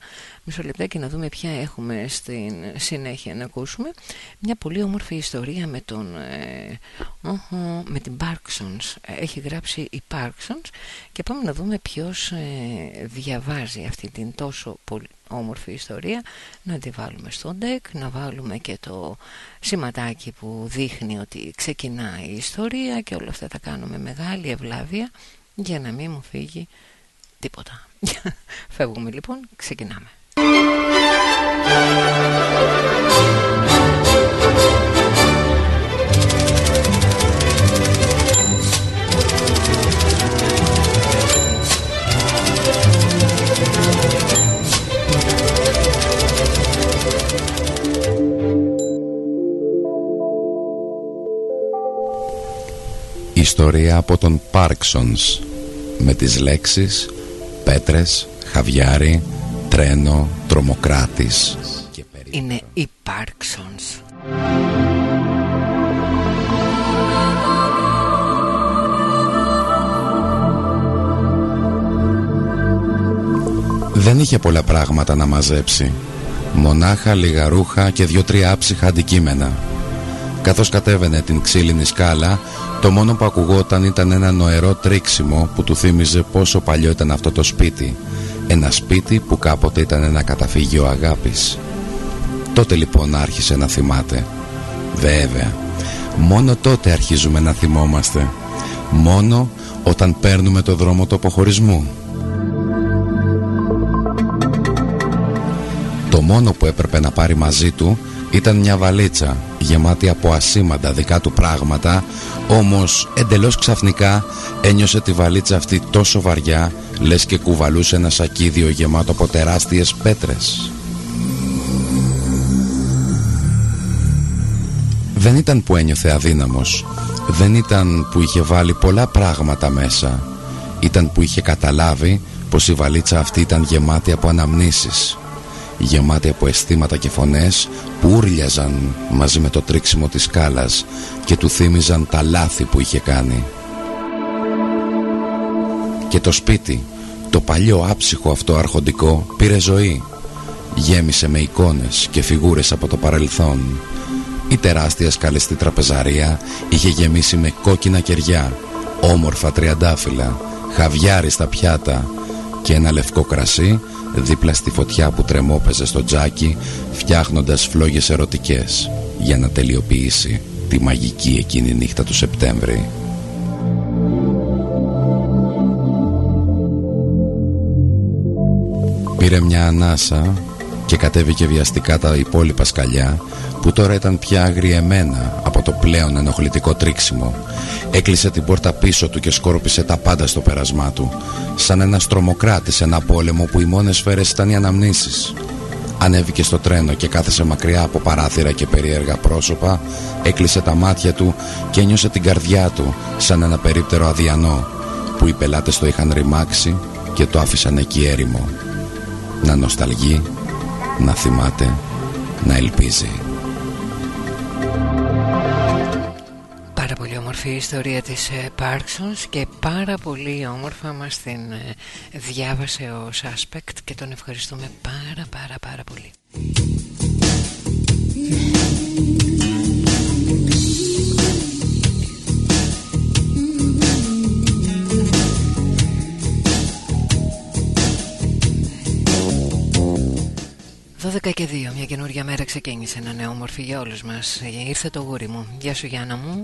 Speaker 2: Μισό λεπτάκι να δούμε ποια έχουμε στην συνέχεια να ακούσουμε. Μια πολύ όμορφη ιστορία με, τον, ε, με την Parksons. Έχει γράψει η Parksons και πάμε να δούμε ποιος ε, διαβάζει αυτή την τόσο πολύ όμορφη ιστορία. Να τη βάλουμε στο deck, να βάλουμε και το σηματάκι που δείχνει ότι ξεκινάει η ιστορία και όλα αυτά τα κάνουμε μεγάλη ευλάβεια για να μην μου φύγει τίποτα. Φεύγουμε λοιπόν, ξεκινάμε.
Speaker 13: Ιστορία από τον Πάρξονς με τις λέξεις πέτρες, χαβιάρι, τρένο, τρομοκράτης
Speaker 2: Είναι η Πάρξονς
Speaker 13: Δεν είχε πολλά πράγματα να μαζέψει. Μονάχα λίγα ρούχα και δυο-τρία άψυχα αντικείμενα. Καθώς κατέβαινε την ξύλινη σκάλα Το μόνο που ακουγόταν ήταν ένα νοερό τρίξιμο Που του θύμιζε πόσο παλιό ήταν αυτό το σπίτι ένα σπίτι που κάποτε ήταν ένα καταφύγιο αγάπης. Τότε λοιπόν άρχισε να θυμάται. Βέβαια Μόνο τότε αρχίζουμε να θυμόμαστε. Μόνο όταν παίρνουμε το δρόμο του αποχωρισμού. Το μόνο που έπρεπε να πάρει μαζί του ήταν μια βαλίτσα γεμάτη από ασήμαντα δικά του πράγματα όμως εντελώς ξαφνικά ένιωσε τη βαλίτσα αυτή τόσο βαριά λες και κουβαλούσε ένα σακίδιο γεμάτο από τεράστιες πέτρες. Δεν ήταν που ένιωθε αδύναμος, δεν ήταν που είχε βάλει πολλά πράγματα μέσα, ήταν που είχε καταλάβει πως η βαλίτσα αυτή ήταν γεμάτη από αναμνήσεις, γεμάτη από αισθήματα και φωνές που ούρλιαζαν μαζί με το τρίξιμο της σκάλας και του θύμιζαν τα λάθη που είχε κάνει. Και το σπίτι, το παλιό άψυχο αυτό αρχοντικό, πήρε ζωή. Γέμισε με εικόνες και φιγούρες από το παρελθόν. Η τεράστια σκαλεστή τραπεζαρία είχε γεμίσει με κόκκινα κεριά, όμορφα τριαντάφυλλα, χαβιάρι στα πιάτα και ένα λευκό κρασί δίπλα στη φωτιά που τρεμόπαιζε στο τζάκι φτιάχνοντας φλόγες ερωτικές για να τελειοποιήσει τη μαγική εκείνη νύχτα του Σεπτέμβρη. Πήρε μια ανάσα και κατέβηκε βιαστικά τα υπόλοιπα σκαλιά που τώρα ήταν πια αγριεμένα από το πλέον ενοχλητικό τρίξιμο. Έκλεισε την πόρτα πίσω του και σκόρπισε τα πάντα στο πέρασμά του, σαν ένας τρομοκράτης σε ένα πόλεμο που οι μόνες σφαίρες ήταν οι αναμνήσεις. Ανέβηκε στο τρένο και κάθεσε μακριά από παράθυρα και περίεργα πρόσωπα, έκλεισε τα μάτια του και ένιωσε την καρδιά του σαν ένα περίπτερο αδιανό που οι πελάτες το είχαν ρημάξει και το άφησαν εκεί έρημο να νοσταλγεί, να θυμάται, να ελπίζει.
Speaker 2: Πάρα πολύ όμορφη η ιστορία της Πάρξονς και πάρα πολύ όμορφα μας την ε, διάβασε ο Σάσπεκτ και τον ευχαριστούμε πάρα πάρα πάρα πολύ. 12
Speaker 14: 10 και 2, μια καινούργια μέρα ξεκίνησε ένα νέο μορφή για όλους μας. Ήρθε το γούρι μου. Γεια σου Γιάννα μου.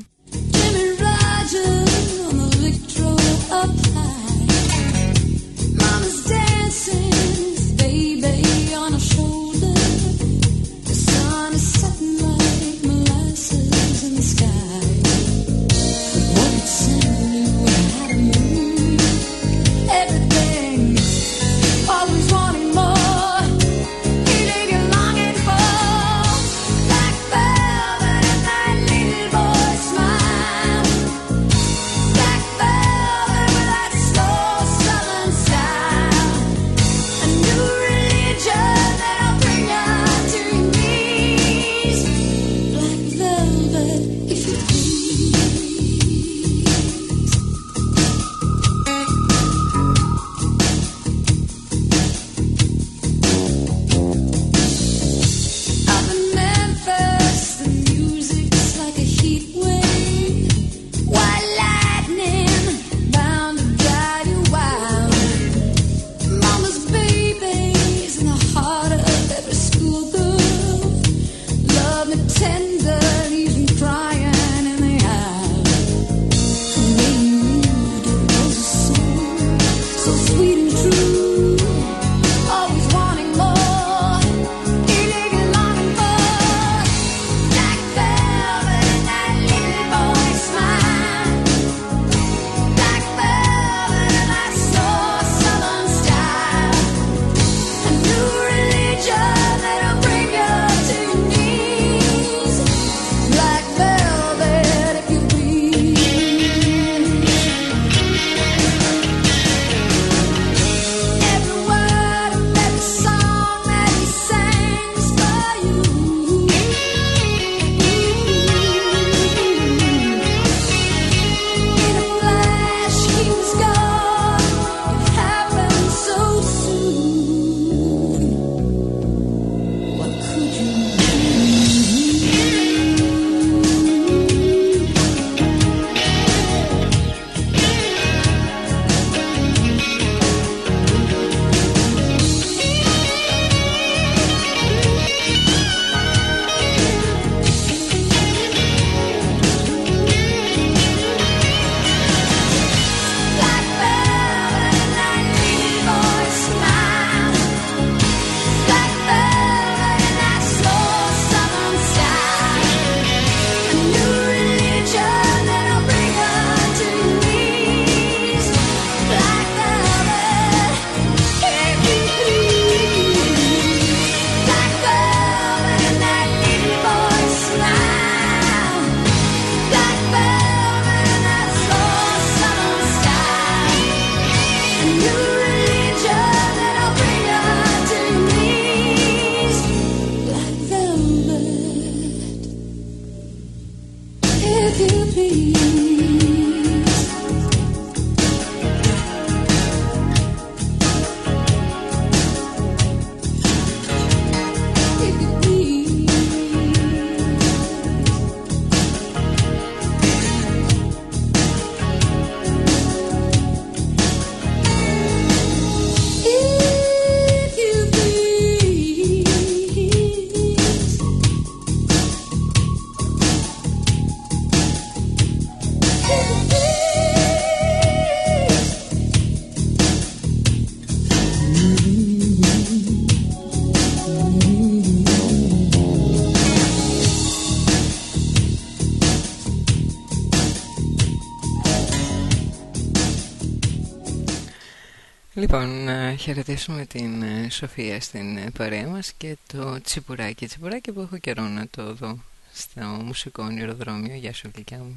Speaker 14: Χαιρετήσουμε την ε, Σοφία στην ε, παρέα μας και το τσιπουράκι. Τσιπουράκι που έχω καιρό να το δω στο μουσικό ονειροδρόμιο. Γεια σου γλυκιά μου.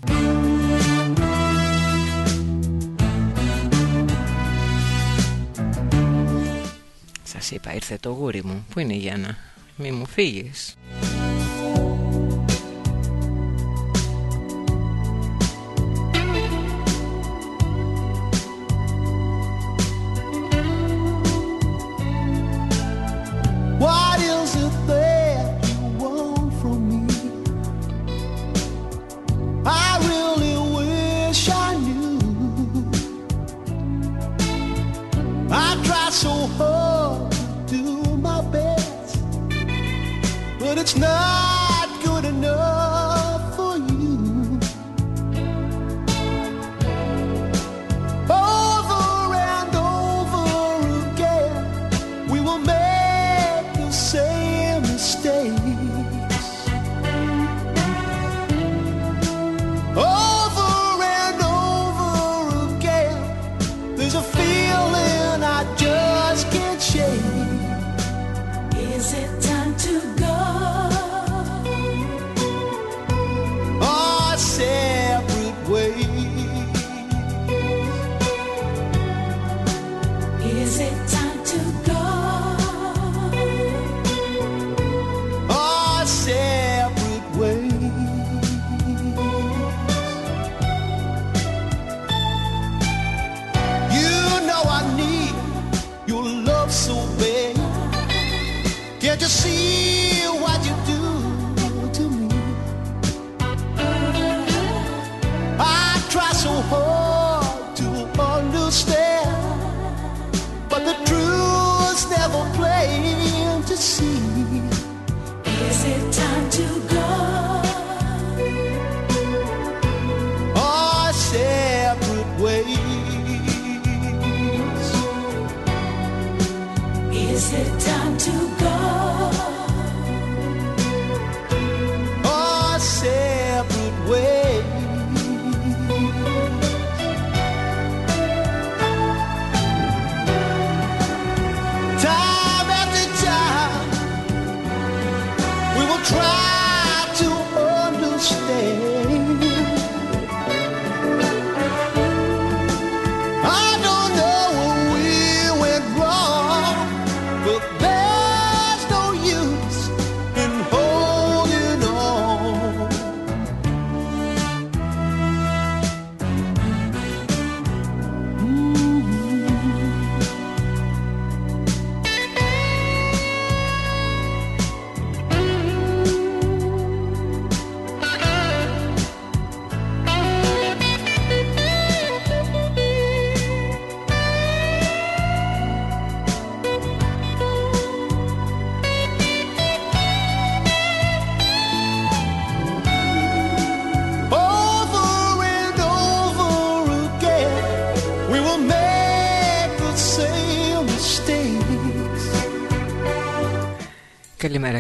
Speaker 14: Σας είπα ήρθε το γούρι μου. Πού είναι η Γιάννα; Μη μου φύγεις
Speaker 15: It's not.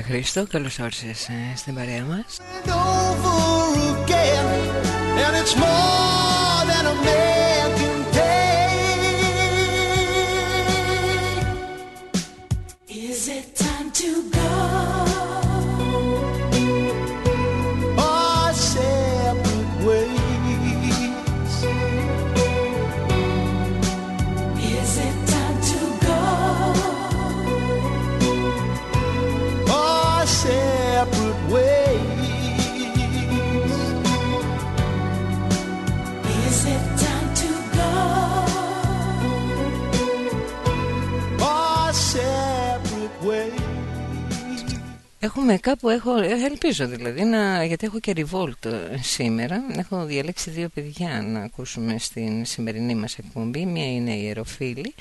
Speaker 2: Καλημέρα Χρήστο, καλώς όρισες ε, Έχουμε κάπου, έχω, ε, ελπίζω δηλαδή, να, γιατί έχω και revolt ε, σήμερα. Έχω διαλέξει δύο παιδιά να ακούσουμε στην σημερινή μας εκπομπή. Μία είναι η Ιεροφίλη.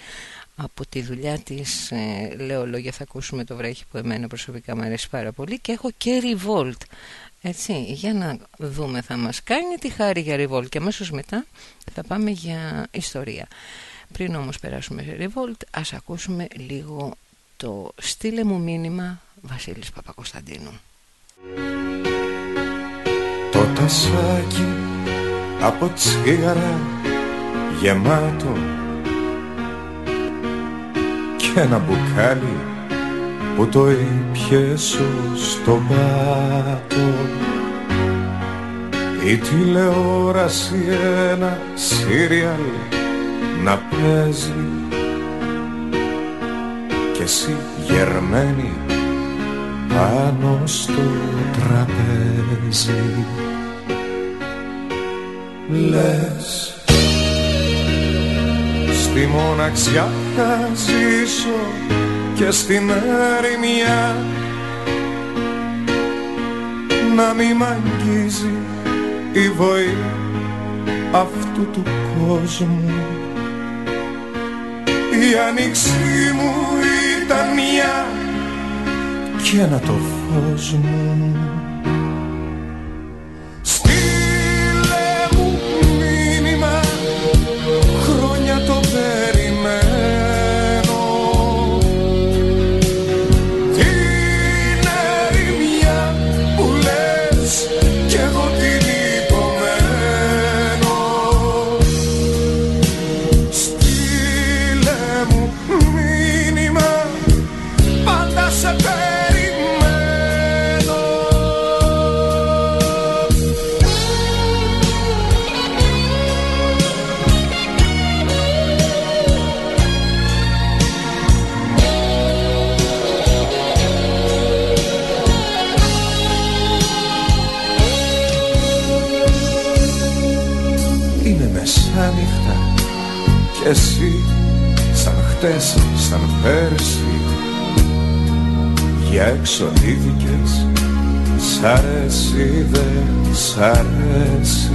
Speaker 2: Από τη δουλειά της, ε, λέω λόγια, θα ακούσουμε το βρέχει που εμένα προσωπικά μου αρέσει πάρα πολύ. Και έχω και revolt. Έτσι, για να δούμε θα μας κάνει τη χάρη για revolt και αμέσως μετά θα πάμε για ιστορία. Πριν όμως περάσουμε σε revolt, ας ακούσουμε λίγο το «Στείλε μου μήνυμα» Βασίλης Παπακοσταντίνου.
Speaker 8: Το τασάκι από τσίγαρα γεμάτο και ένα μπουκάλι που το ήπιες στο πάτο η τηλεόραση ένα σύριαλ να παίζει και εσύ γερμένη πάνω στο τραπέζι. Λες Στη μοναξιά θα ζήσω και στην ερημιά να μη μ' αγγίζει η βοή αυτού του κόσμου η άνοιξή μου ήταν μια και ένα το φως μου για εξοδίδικες Σ' αρέσει δεν σ' αρέσει.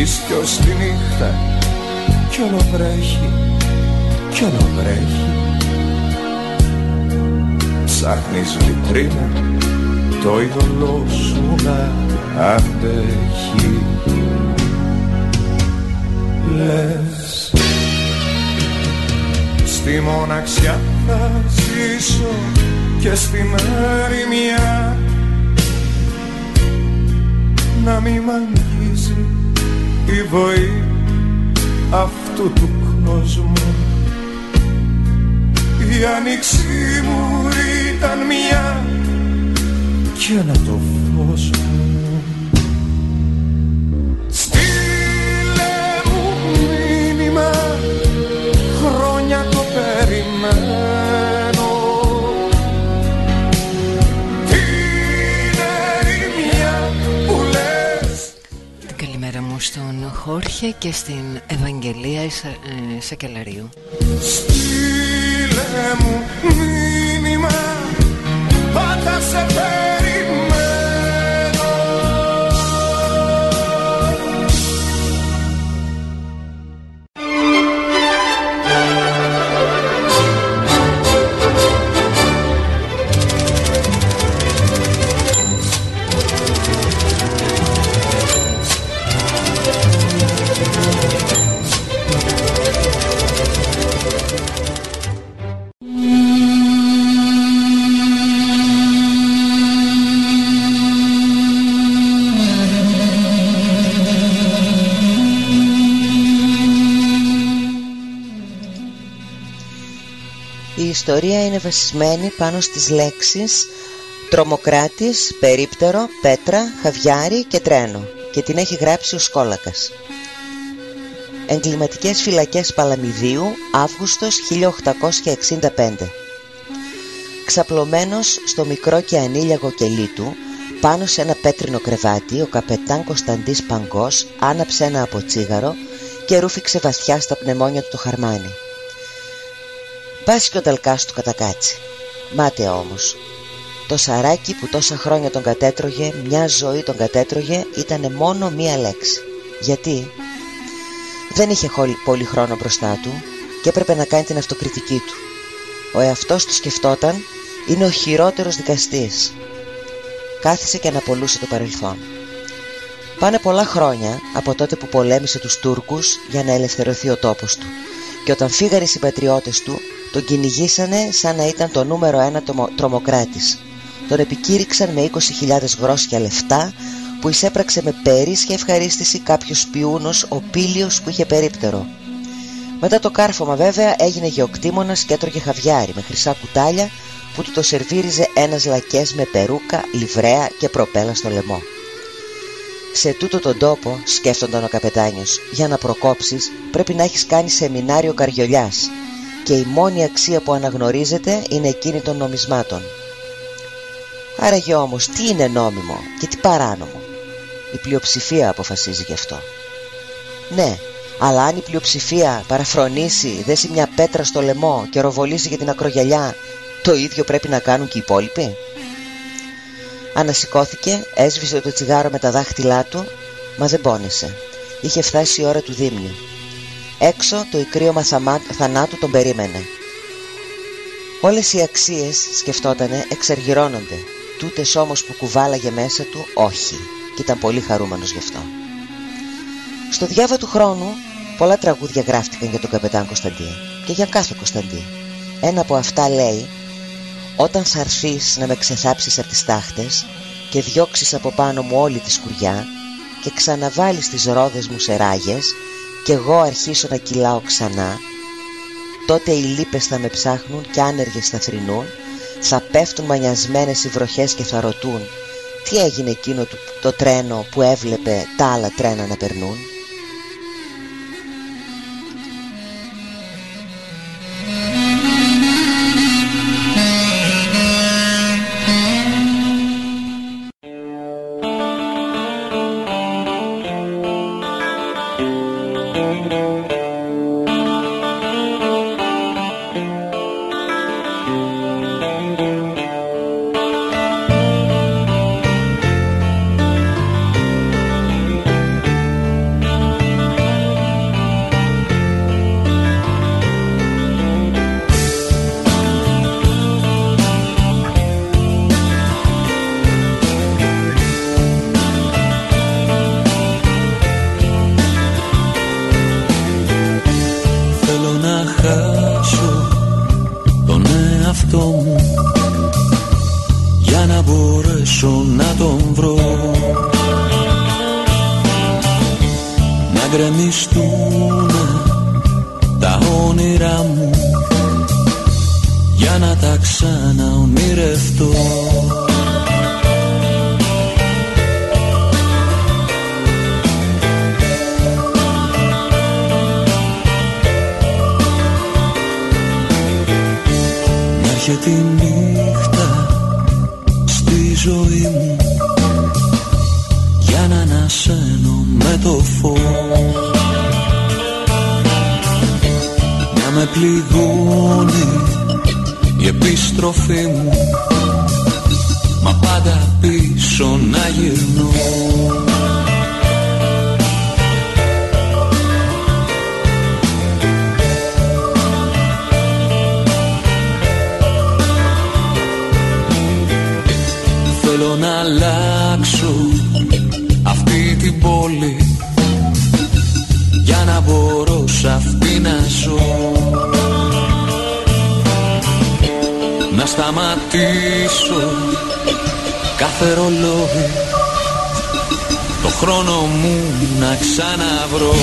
Speaker 8: Ίσκιο στη νύχτα κι όλο βρέχει κι όλο βρέχει. Ψάχνεις βιτρίνα το είδωλό σου να αντέχει. Λες Στη μοναξιά θα ζήσω και στην ερημιά να μη μ' αγγίζει η βοή αυτού του κόσμου. Η άνοιξή μου ήταν μια και ένα το
Speaker 2: Χόρχε και στην Ευαγγελία Ισα, ε, Σακελαρίου.
Speaker 8: Στείλε μου μήνυμα πάντα σε περιμένω
Speaker 16: ιστορία είναι βασισμένη πάνω στις λέξεις τρομοκράτης, περίπτερο, πέτρα, χαβιάρι και τρένο και την έχει γράψει ο Σκόλακας. Εγκληματικές φυλακές Παλαμιδίου, Αύγουστος 1865 Ξαπλωμένος στο μικρό και ανήλιαγο κελί του, πάνω σε ένα πέτρινο κρεβάτι, ο καπετάν Κωνσταντής Παγκός άναψε ένα από τσίγαρο και ρούφηξε βαθιά στα πνευμόνια του το χαρμάνι. Πας και ο Ταλκάς του κατακάτσει. Μάταια όμως. Το σαράκι που τόσα χρόνια τον κατέτρωγε, μια ζωή τον κατέτρωγε, ήταν μόνο μία λέξη. Γιατί; Δεν είχε πολύ χρόνο μπροστά του και έπρεπε να κάνει την αυτοκριτική του. Ο εαυτός του σκεφτόταν είναι ο χειρότερος δικαστής. Κάθισε και αναπολούσε το παρελθόν. Πάνε πολλά χρόνια από τότε που πολέμησε τους Τούρκους για να ελευθερωθεί ο τόπος του και όταν φύγανε οι συμπατριώτες του τον κυνηγήσανε σαν να ήταν το νούμερο ένα τρομοκράτης. Τον επικήρυξαν με 20.000 γρόσια λεφτά που εισέπραξε με περίσσια ευχαρίστηση κάποιος πιούνος ο πύλιος που είχε περίπτερο. Μετά το κάρφωμα βέβαια έγινε γεωκτήμονας και έτρωγε χαβιάρι με χρυσά κουτάλια που του το σερβίριζε ένας λακές με περούκα, λιβρέα και προπέλα στο λαιμό. Σε τούτο τον τόπο, σκέφτονταν ο καπετάνιος, για να προκόψεις πρέπει να έχεις κάνει σεμινάριο καριολιάς και η μόνη αξία που αναγνωρίζεται είναι εκείνη των νομισμάτων. Άραγε όμως τι είναι νόμιμο και τι παράνομο; Η πλειοψηφία αποφασίζει γι' αυτό. Ναι, αλλά αν η πλειοψηφία παραφρονήσει, δέσει μια πέτρα στο λαιμό και ροβολήσει για την ακρογιαλιά, το ίδιο πρέπει να κάνουν και οι υπόλοιποι; Ανασηκώθηκε, έσβησε το τσιγάρο με τα δάχτυλά του, μα δεν πόνεσε. Είχε φτάσει η ώρα του δίμνου. Έξω το ικρίωμα θανάτου τον περίμενε. Όλες οι αξίες, σκεφτότανε, εξαργυρώνονται. Τούτες όμως που κουβάλαγε μέσα του, όχι. Και ήταν πολύ χαρούμενος γι' αυτό. Στο διάβα του χρόνου, πολλά τραγούδια γράφτηκαν για τον καπετάν Κωνσταντή και για κάθε Κωνσταντή. Ένα από αυτά λέει «Όταν θα έρθεις να με ξεθάψεις από τις τάχτες και διώξεις από πάνω μου όλη τη σκουριά και ξαναβάλεις τις ρόδες μου σε ράγες και εγώ αρχίσω να κυλάω ξανά. Τότε οι λύπες θα με ψάχνουν και άνεργες θα θρυνούν. Θα πέφτουν μανιασμένες οι βροχές και θα ρωτούν τι έγινε εκείνο το τρένο που έβλεπε τα άλλα τρένα να περνούν;
Speaker 17: Με το φως. Να με πληγώνει η επιστροφή μου. Μα πάντα πίσω να γυρνώ να ζω να σταματήσω κάθε ρολόι. Το χρόνο μου να ξαναβρω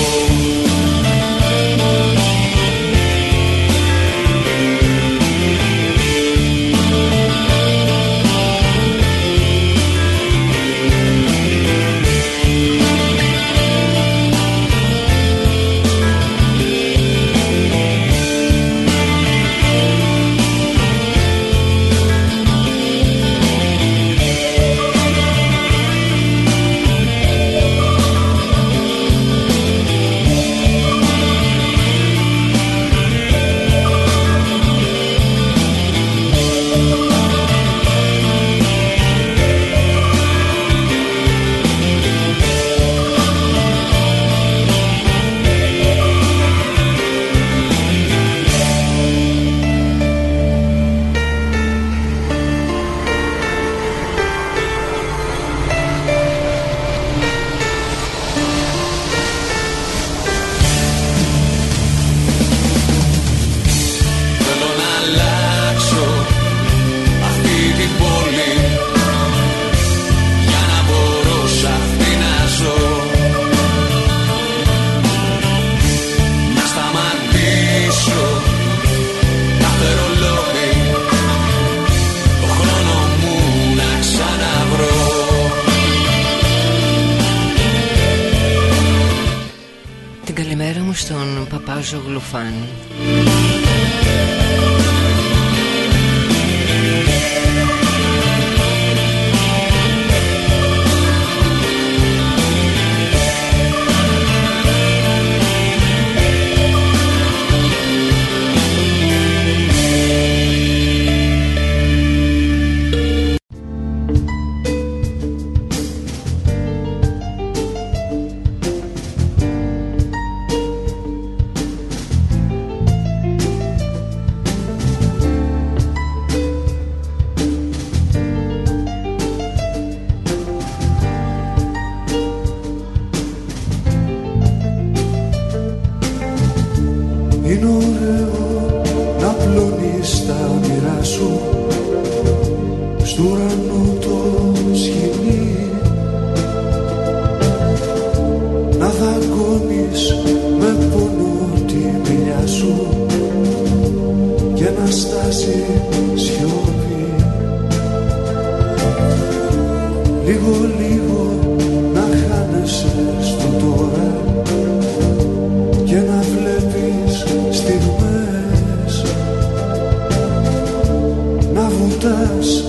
Speaker 9: εμείς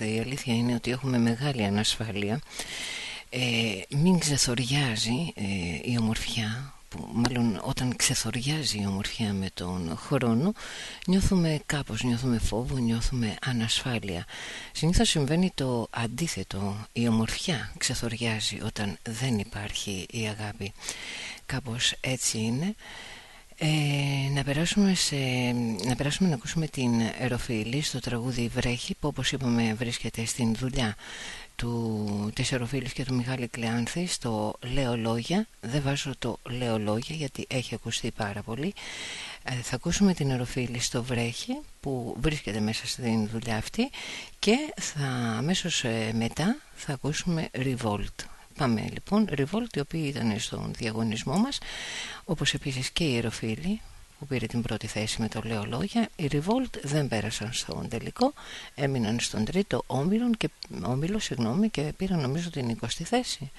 Speaker 9: φοβόμαστε, η αλήθεια είναι ότι έχουμε μεγάλη ανασφάλεια. Ε, μην ξεθοριάζει ε, η ομορφιά που μάλλον όταν ξεθοριάζει η ομορφιά με τον χρόνο νιώθουμε κάπως, νιώθουμε φόβο, νιώθουμε ανασφάλεια. Συνήθως συμβαίνει το αντίθετο. Η ομορφιά ξεθοριάζει όταν δεν υπάρχει η αγάπη. Κάπως έτσι είναι ε, να, περάσουμε σε, να περάσουμε να ακούσουμε την Εροφίλη στο τραγούδι Βρέχη που όπως είπαμε βρίσκεται στην δουλειά του, της Εροφίλης και του Μιχάλη Κλεάνθη στο Λέω Λόγια δεν βάζω το Λέω Λόγια γιατί έχει ακουστεί πάρα πολύ. Ε, θα ακούσουμε την Εροφίλη στο Βρέχη που βρίσκεται μέσα στην δουλειά αυτή. Και θα αμέσως ε, μετά θα ακούσουμε Revolt
Speaker 2: Είπαμε λοιπόν Revolt οι οποίοι ήταν στον διαγωνισμό μας όπως επίσης και οι Αεροφίλοι που πήρε την πρώτη θέση με το λέω λόγια οι Revolt δεν πέρασαν στον τελικό έμειναν στον τρίτο όμιλο και, όμιλο, συγγνώμη, και πήραν νομίζω την 20η θέση.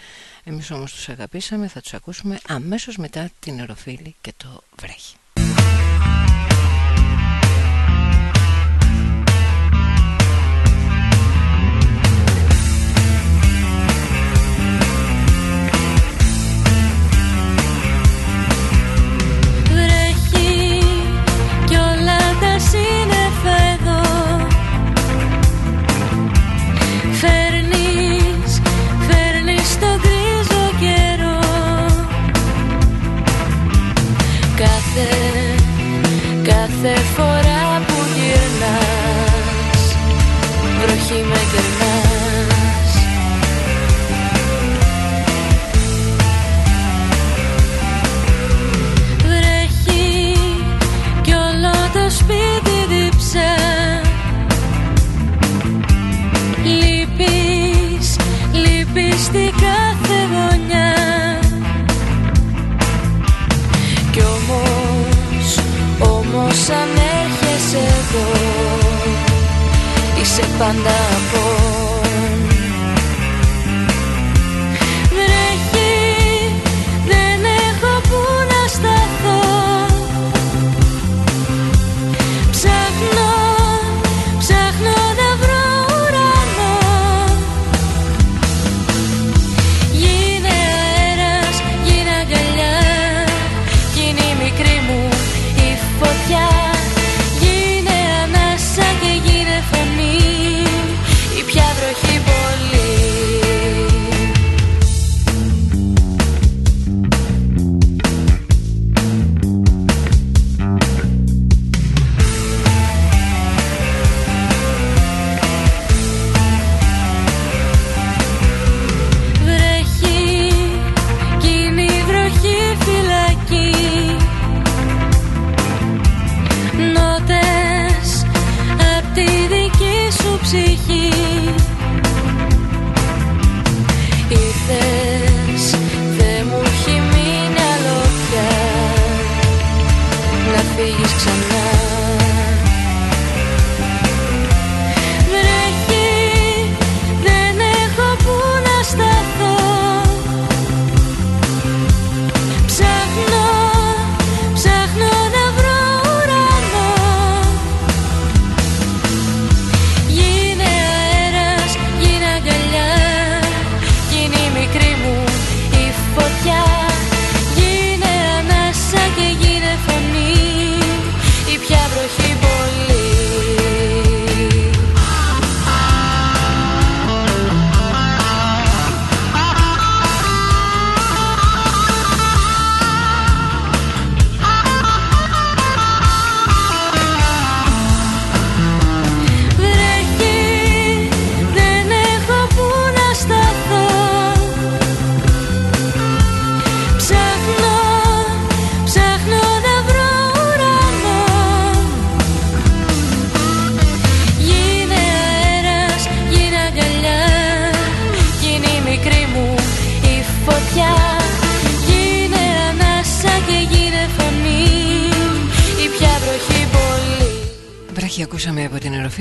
Speaker 2: Εμείς όμως τους αγαπήσαμε θα τους ακούσουμε αμέσως μετά την Αεροφίλη και το βρέχει
Speaker 14: Βρέχει Είσαι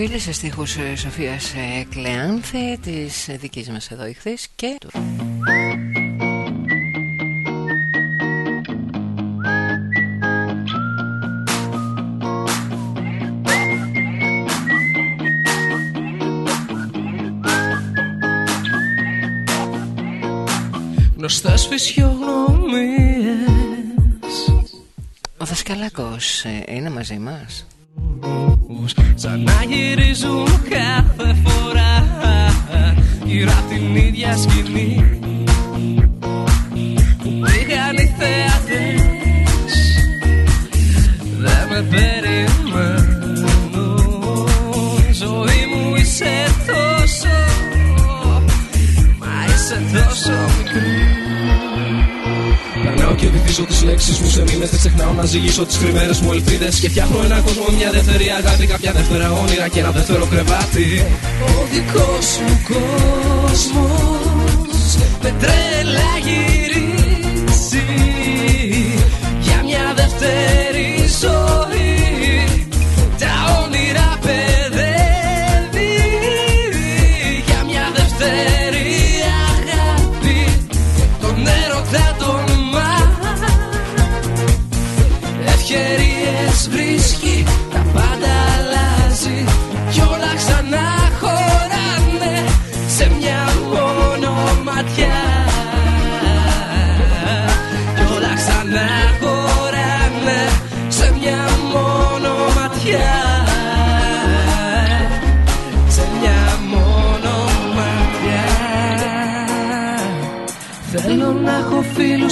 Speaker 2: από την Αεροφίλη σε στίχους ε, Σοφίας ε, Κλεάνθε της ε, δικής μας εδώ ηχθής και του.
Speaker 12: Γνωστές φυσιογνωμίες
Speaker 2: Ο Δασκαλάκος ε, είναι μαζί μας;
Speaker 12: Σαν να γυρίζουν κάθε φορά. Γύρω απ' την ίδια σκηνή και βυθίζω τις λέξεις μου σε μήνες Δεν ξεχνάω να ζυγίσω τις κρυμμένες μου ελπίδες. Και φτιάχνω έναν κόσμο με μια δεύτερη αγάπη Κάποια δεύτερα όνειρα και ένα δεύτερο κρεβάτι. Ο δικός μου κόσμος με τρέλα γυρίσει για μια δεύτερη ζωή. Τα όνειρα παιδεύει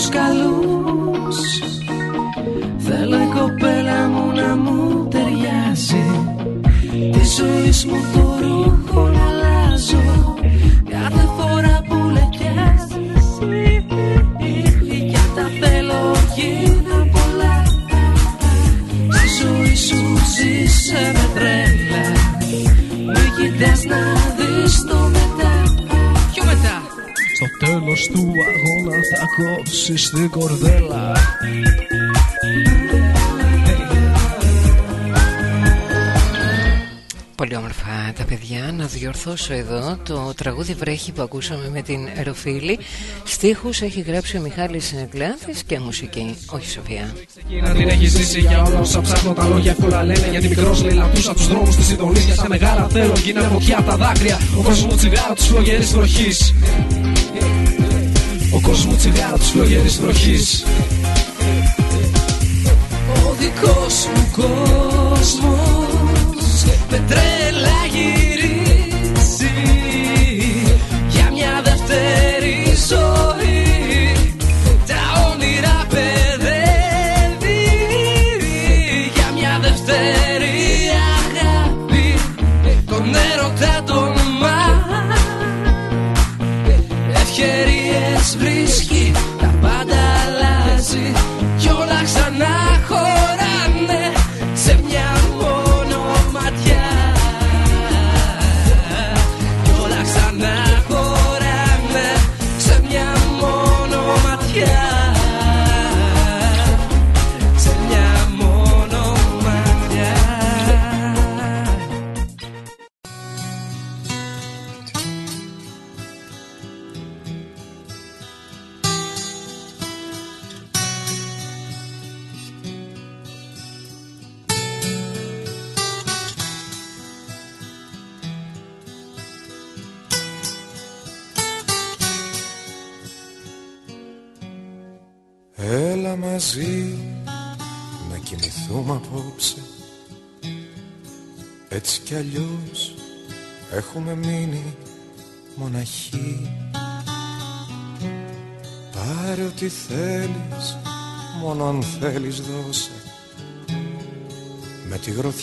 Speaker 12: φίλους καλούς. Θέλω η κοπέλα μου να μου ταιριάζει. Τη ζωή μου το ρούχο να αλλάζω. Κάθε φορά που λεκιάζεις Για τα θέλω γίνα πολλά. Στη ζωή σου ζήσε με τρέλα. Μην κοιτάς να
Speaker 18: τέλος του αγώνα θα κόψεις την κορδέλα
Speaker 2: Πολύ όμορφα τα παιδιά. Να διορθώσω εδώ το τραγούδι βρέχει που ακούσαμε με την Εροφίλη. Στίχους έχει γράψει ο Μιχάλης Κλεάνθης και μουσική, όχι Σοφία.
Speaker 12: Να την έχει ζήσει για όλα όσα ψάχνω τα λόγια εύκολα λένε Γιατί μικρός λέει λαπτούσα τους δρόμους της ειδονής Για τα μεγάλα θέλω γίνανε φωτιά τα δάκρυα Ο κόσμος μου τσιγάρο της φλογερής βροχής Ο κόσμος μου τσιγάρο της φλογερής βροχής. Ο δικός μου κόσμος με τρέλα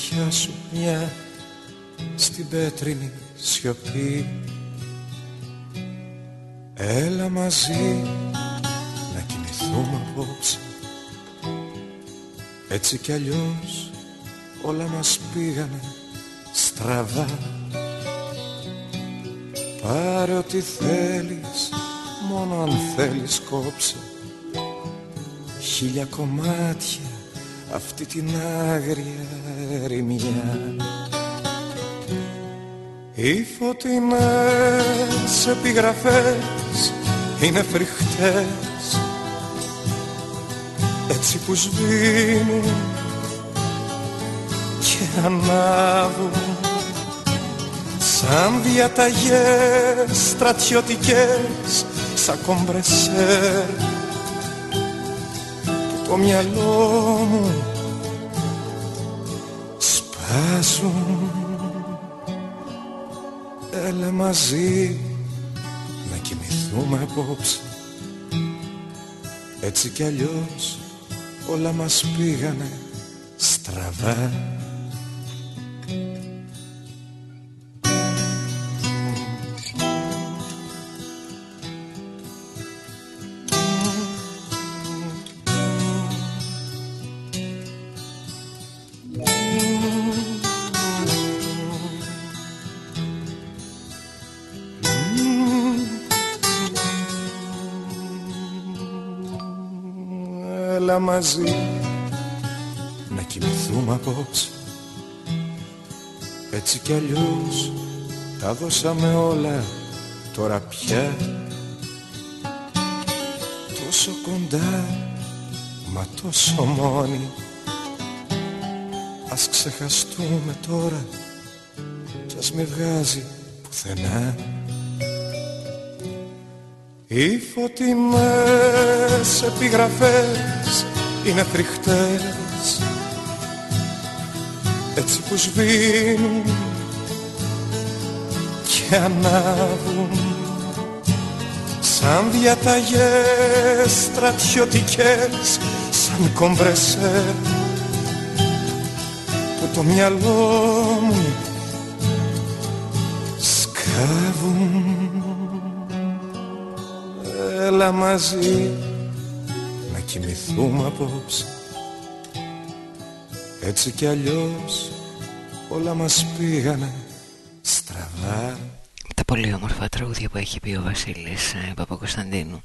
Speaker 8: Με τη γροθιά σου μια στην πέτρινη σιωπή. Έλα μαζί να κοιμηθούμε απόψε. Έτσι κι αλλιώς όλα μας πήγανε στραβά. Πάρε ό,τι θέλεις, μόνο αν θέλεις κόψε. Χίλια κομμάτια αυτή την άγρια ερημιά. Οι φωτεινές επιγραφές είναι φρικτές. Έτσι που σβήνουν και ανάβουν σαν διαταγές στρατιωτικές σαν κομπρεσέρ. που το μυαλό μου. Σπάσουν. Έλα μαζί να κοιμηθούμε απόψε. Έτσι κι αλλιώς όλα μας πήγανε στραβά μαζί. Να κοιμηθούμε απόψε. Έτσι κι αλλιώς τα δώσαμε όλα. Τώρα πια Τόσο κοντά μα τόσο μόνοι. Ας ξεχαστούμε τώρα. Κι ας μη βγάζει πουθενά. Οι φωτεινές επιγραφές είναι φρικτές έτσι που σβήνουν και ανάβουν σαν διαταγές στρατιωτικές σαν κομπρεσέ που το μυαλό μου σκάβουν. Έλα μαζί. να κοιμηθούμε απόψε. Έτσι κι αλλιώς όλα μας πήγανε στραβά.
Speaker 2: Τα πολύ όμορφα τραγούδια που έχει πει ο Βασίλης ε, Παπακοσταντίνου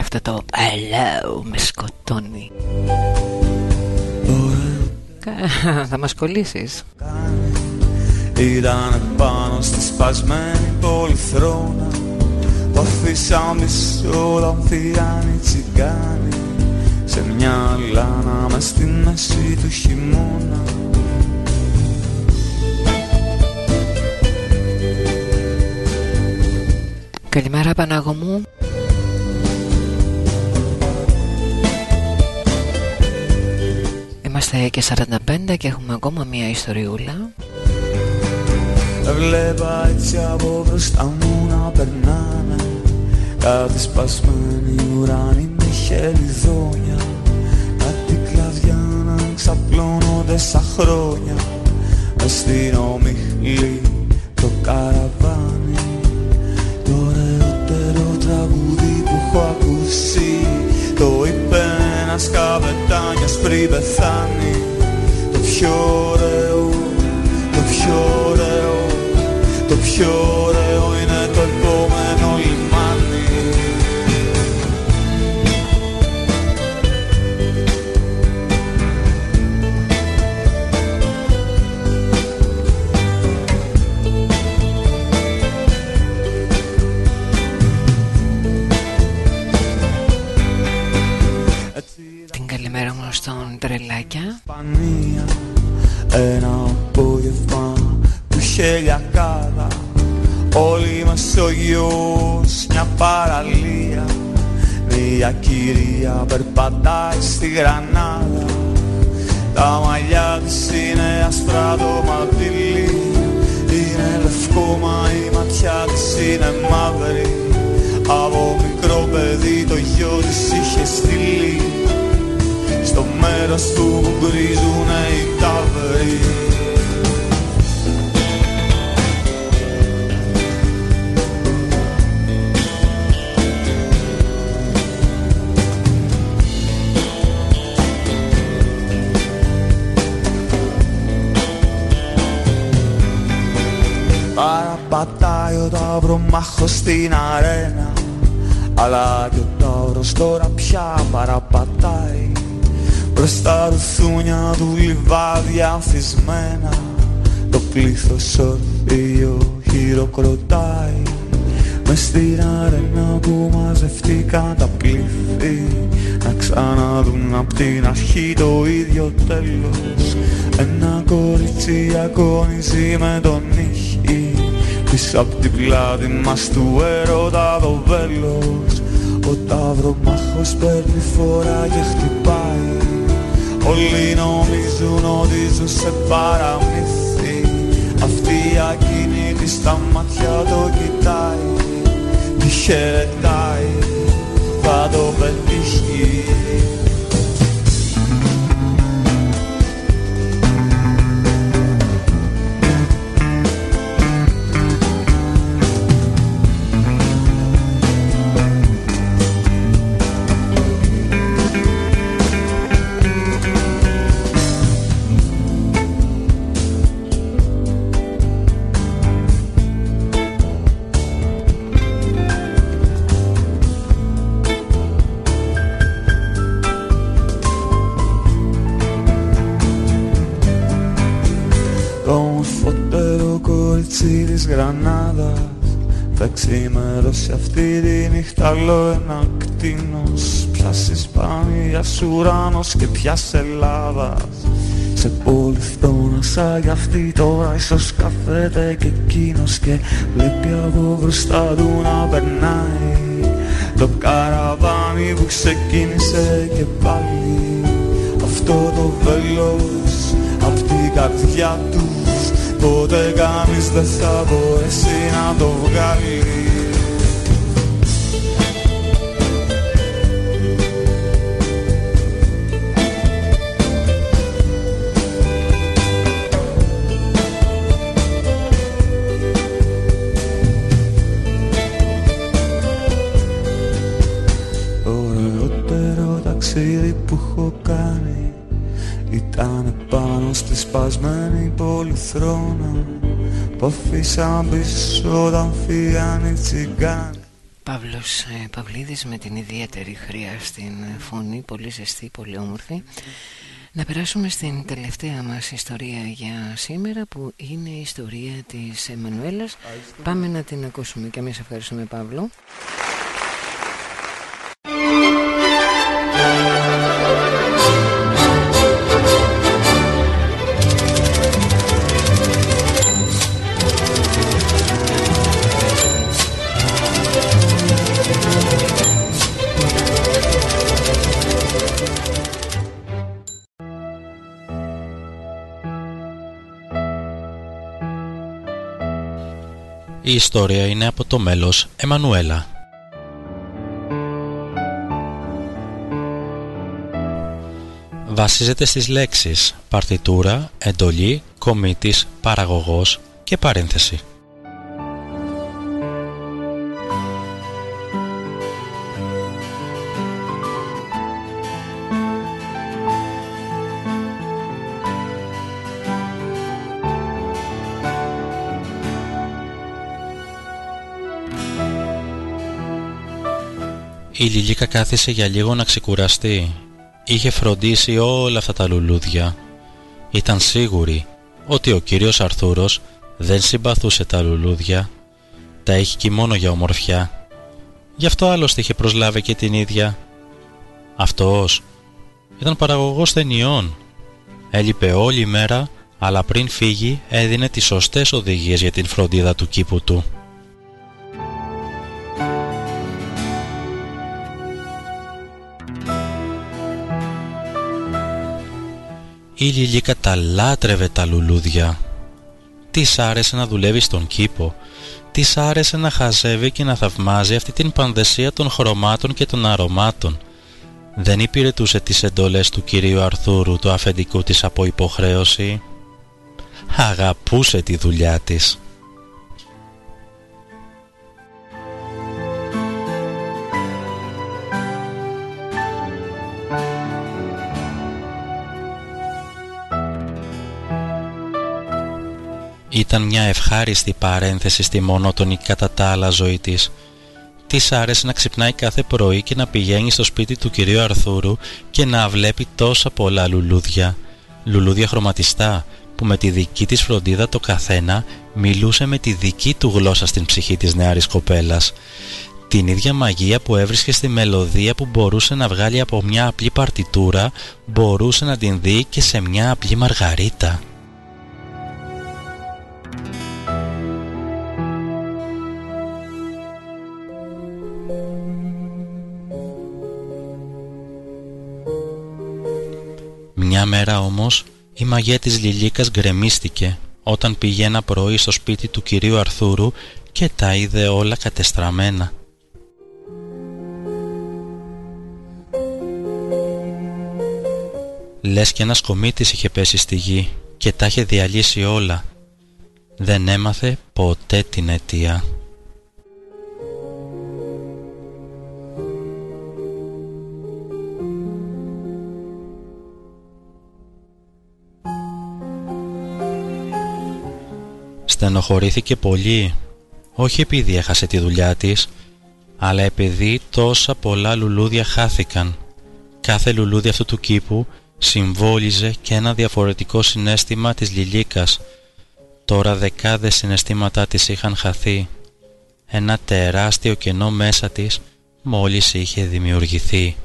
Speaker 2: Αυτό το hello με σκοτώνει. Κα- Θα μας κολλήσεις.
Speaker 19: Ήταν πάνω στη σπασμένη πολυθρόνα Που αφήσαν πίσω λαμφιάνοι τσιγκάνοι Σε μια λάνα μες στη μέση του χειμώνα.
Speaker 2: Καλημέρα Πανάγο μου. Είμαστε και 45 και έχουμε ακόμα μία ιστοριούλα
Speaker 19: Έβλεπα έτσι από μπροστά μου να περνάνε Κάτι σπασμένοι ουρανοί με χελιδόνια Κάτι κλαδιά να ξαπλώνονται σαν χρόνια. Μες στην ομιχλή το καραβάνι. Το ωραιότερο τραγούδι που έχω ακούσει. Το είπε ένας καπετάνιος πριν πεθάνει. Το πιο ωραίο, το πιο ωραίο Το Μια κυρία περπατάει στη Γρανάδα Τα μαλλιά της είναι άσπρα το μαντιλί Είναι λευκό μα η ματιά της είναι μαύρη. Από μικρό παιδί το γιο της είχε στείλει. Στο μέρος του που γκρίζουνε οι ταύροι Παραπατάει ο ταυρομάχος στην αρένα. Αλλά και ο ταύρος τώρα πια παραπατάει. Μπροστά ρουθούνια του λιβάδια ανθισμένα Το πλήθος ορθίο χειροκροτάει. Μες στην αρένα που μαζευτήκαν τα πλήθη. Να ξαναδούν απ' την αρχή το ίδιο τέλος. Ένα κορίτσι αγωνίζει με τον ήχη Πίσω απ' την πλάτη μας του έρωτα το βέλος. Ο ταυρομάχος παίρνει φορά και χτυπάει. Όλοι νομίζουν ότι ζουν σε παραμύθι. Αυτή η ακίνητη στα μάτια το κοιτάει. Τη χαιρετάει, θα το πετύχει θα ξημερώσει αυτή τη νύχτα άλλο ένα κτίνος. Πιάσεις για ουράνος και πιάσε Ελλάδας. Σε πόλη φτώνασα για αυτή τώρα ίσως καφέτε και εκείνος Και βλέπει από μπροστά του να περνάει. Το καραβάνι που ξεκίνησε και πάλι Αυτό το βέλος απ' την καρδιά του Ποτέ κανείς δεν θα μπορέσει να το βγάλει πολυθρόνα που αφήσαν πίσω όταν φύγαν οι τσιγκάνοι
Speaker 2: Παύλος ε, Παυλίδης με την ιδιαίτερη χρειά στην φωνή, πολύ ζεστή, πολύ όμορφη. Να περάσουμε στην τελευταία μας ιστορία για σήμερα που είναι η ιστορία της Εμμανουέλας. Πάμε να την ακούσουμε και εμείς ευχαριστούμε Παύλο.
Speaker 20: Η ιστορία είναι από το μέλος Εμμανουέλα. Βασίζεται στις λέξεις παρτιτούρα, εντολή, κομίτης, παραγωγός και παρένθεση. Η Λιλίκα κάθισε για λίγο να ξεκουραστεί. Είχε φροντίσει όλα αυτά τα λουλούδια. Ήταν σίγουρη ότι ο κύριος Αρθούρος δεν συμπαθούσε τα λουλούδια. Τα έχει και μόνο για ομορφιά. Γι' αυτό άλλωστε είχε προσλάβει και την ίδια. Αυτός ήταν παραγωγός ταινιών. Έλειπε όλη μέρα, αλλά πριν φύγει έδινε τις σωστές οδηγίες για την φροντίδα του κήπου του. Η Λιλίκα τα λάτρευε τα λουλούδια. Της άρεσε να δουλεύει στον κήπο. Της άρεσε να χαζεύει και να θαυμάζει αυτή την πανδεσία των χρωμάτων και των αρωμάτων. Δεν υπηρετούσε τις εντολές του κυρίου Αρθούρου του αφεντικού της από υποχρέωση. Αγαπούσε τη δουλειά της. Ήταν μια ευχάριστη παρένθεση στη μονότονη κατά τα άλλα ζωή της. Της άρεσε να ξυπνάει κάθε πρωί και να πηγαίνει στο σπίτι του κυρίου Αρθούρου και να βλέπει τόσα πολλά λουλούδια. Λουλούδια χρωματιστά που με τη δική της φροντίδα το καθένα μιλούσε με τη δική του γλώσσα στην ψυχή της νεάρης κοπέλας. Την ίδια μαγεία που έβρισκε στη μελωδία που μπορούσε να βγάλει από μια απλή παρτιτούρα μπορούσε να την δει και σε μια απλή μαργαρίτα. Μια μέρα όμως η μαγεία της Λιλίκας γκρεμίστηκε όταν πήγε ένα πρωί στο σπίτι του κυρίου Αρθούρου και τα είδε όλα κατεστραμμένα. Λες και ένας κομίτης είχε πέσει στη γη και τα είχε διαλύσει όλα. Δεν έμαθε ποτέ την αιτία. Στενοχωρήθηκε πολύ, όχι επειδή έχασε τη δουλειά της, αλλά επειδή τόσα πολλά λουλούδια χάθηκαν. Κάθε λουλούδι αυτού του κήπου συμβόλιζε και ένα διαφορετικό συνέστημα της Λιλίκας. τώρα δεκάδες συναισθήματά της είχαν χαθεί. Ένα τεράστιο κενό μέσα της μόλις είχε δημιουργηθεί.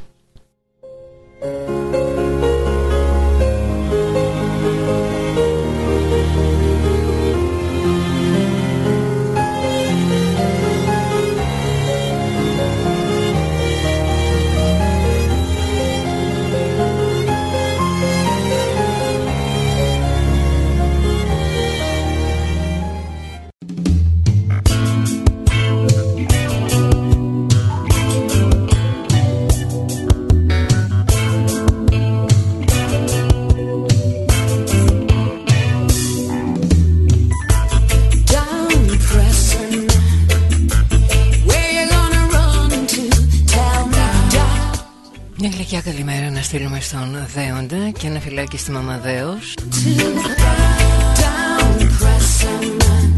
Speaker 14: Στείλουμε στον Δέοντα και ένα φυλάκι στη Μαμαδέος.
Speaker 2: προχωρήσαμε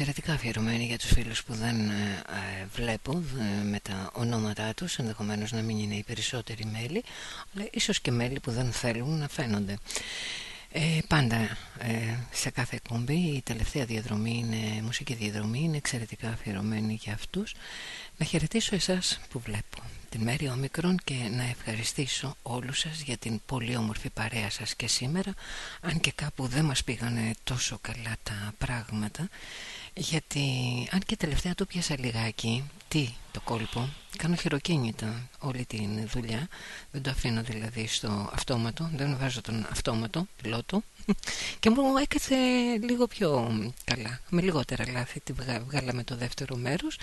Speaker 2: εξαιρετικά αφιερωμένη για τους φίλους που δεν ε, ε, βλέπω με τα ονόματά τους ενδεχομένως να μην είναι οι περισσότεροι μέλη αλλά ίσως και μέλη που δεν θέλουν να φαίνονται. Ε, πάντα ε, σε κάθε εκπομπή η τελευταία διαδρομή είναι μουσική διαδρομή είναι εξαιρετικά αφιερωμένη για αυτούς. Να χαιρετήσω εσάς που βλέπω την Μέρη Ομικρόν και να ευχαριστήσω όλους σας για την πολύ όμορφη παρέα σας και σήμερα αν και κάπου δεν μας πήγανε τόσο καλά τα πράγματα γιατί αν και τελευταία το πιάσα λιγάκι τι το κόλπο κάνω χειροκίνητα όλη τη δουλειά δεν το αφήνω δηλαδή στο αυτόματο δεν βάζω τον αυτόματο πιλότο και μου έκαθε λίγο πιο καλά με λιγότερα λάθη τη βγάλαμε το δεύτερο μέρος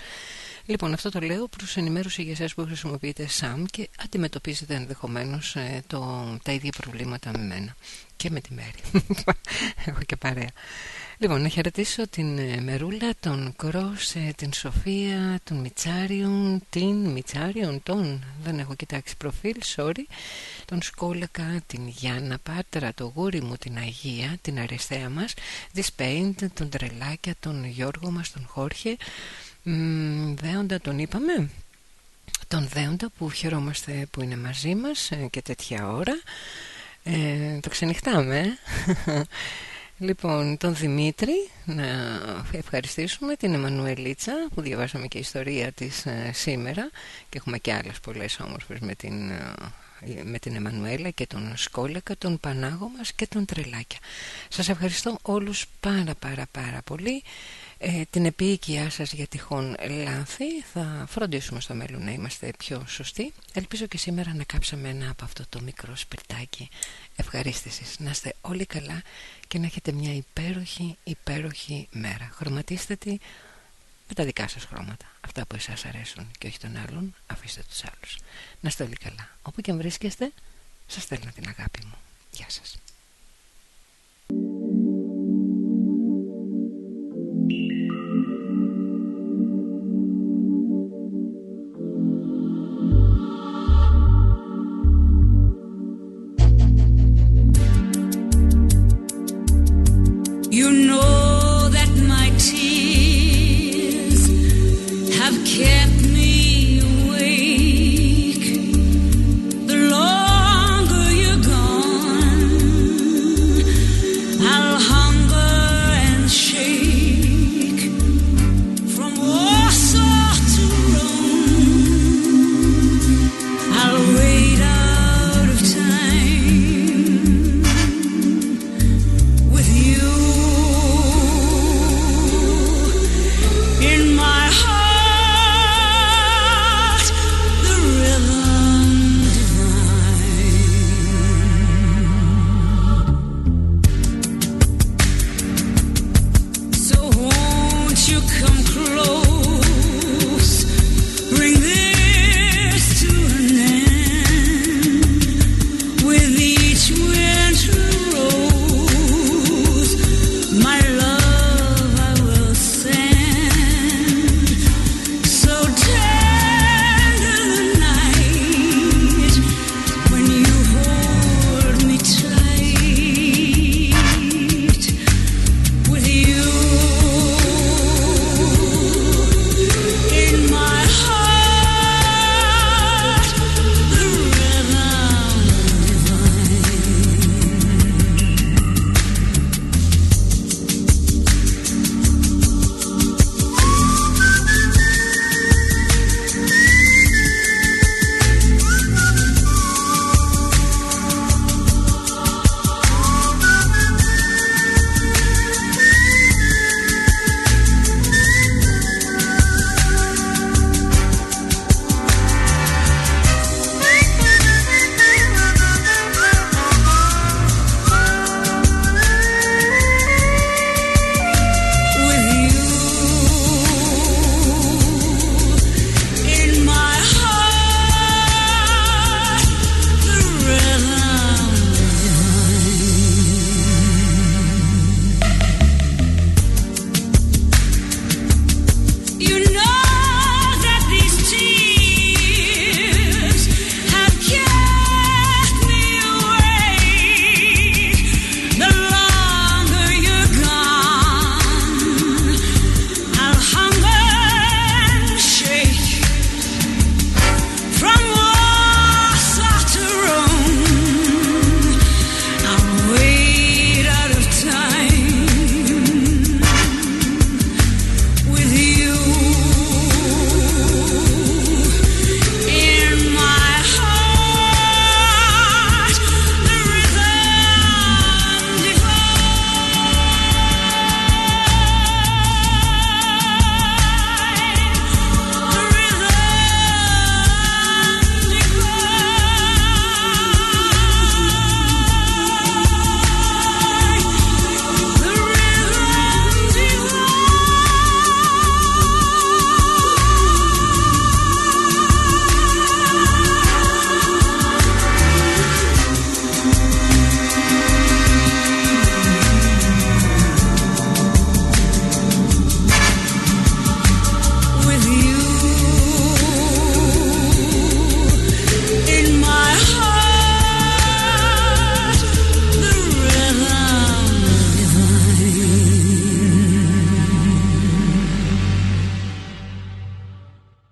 Speaker 2: Λοιπόν, αυτό το λέω προς ενημέρωση για εσάς που χρησιμοποιείτε SAM και αντιμετωπίζετε ενδεχομένως ε, το, τα ίδια προβλήματα με μένα και με τη Μέρη. Έχω και παρέα. Λοιπόν, να χαιρετήσω την ε, Μερούλα, τον Κρός, ε, την Σοφία, τον Μιτσάριον, την Μιτσάριον, τον, δεν έχω κοιτάξει προφίλ, sorry, τον Σκόλακα, την Γιάννα Πάτρα, το γούρι μου, την Αγία, την αριστεία μας, τη Σπέιντ, τον Τρελάκια, τον Γιώργο μας, τον Χόρχε, Δέοντα τον είπαμε Τον Δέοντα που χαιρόμαστε που είναι μαζί μας ε, και τέτοια ώρα. Ε, Το ξενυχτάμε Λοιπόν, τον Δημήτρη να ευχαριστήσουμε την Εμμανουελίτσα που διαβάσαμε και ιστορία της ε, σήμερα. Και έχουμε και άλλες πολλές όμορφες με την, με την Εμμανουέλα και τον Σκόλεκα, τον Πανάγο μας και τον Τρελάκια. Σας ευχαριστώ όλους πάρα πάρα πάρα πολύ. Ε, την επίοικιά σας για τυχόν λάθη. Θα φροντίσουμε στο μέλλον να είμαστε πιο σωστοί. Ελπίζω και σήμερα να κάψαμε ένα από αυτό το μικρό σπιρτάκι. Ευχαρίστησης. Να είστε όλοι καλά και να έχετε μια υπέροχη υπέροχη μέρα. Χρωματίστε τη με τα δικά σας χρώματα. Αυτά που εσάς αρέσουν και όχι των άλλων αφήστε τους άλλους. Να είστε όλοι καλά. Όπου και αν βρίσκεστε σας στέλνω την αγάπη μου. Γεια σας You know that my tears have kept me.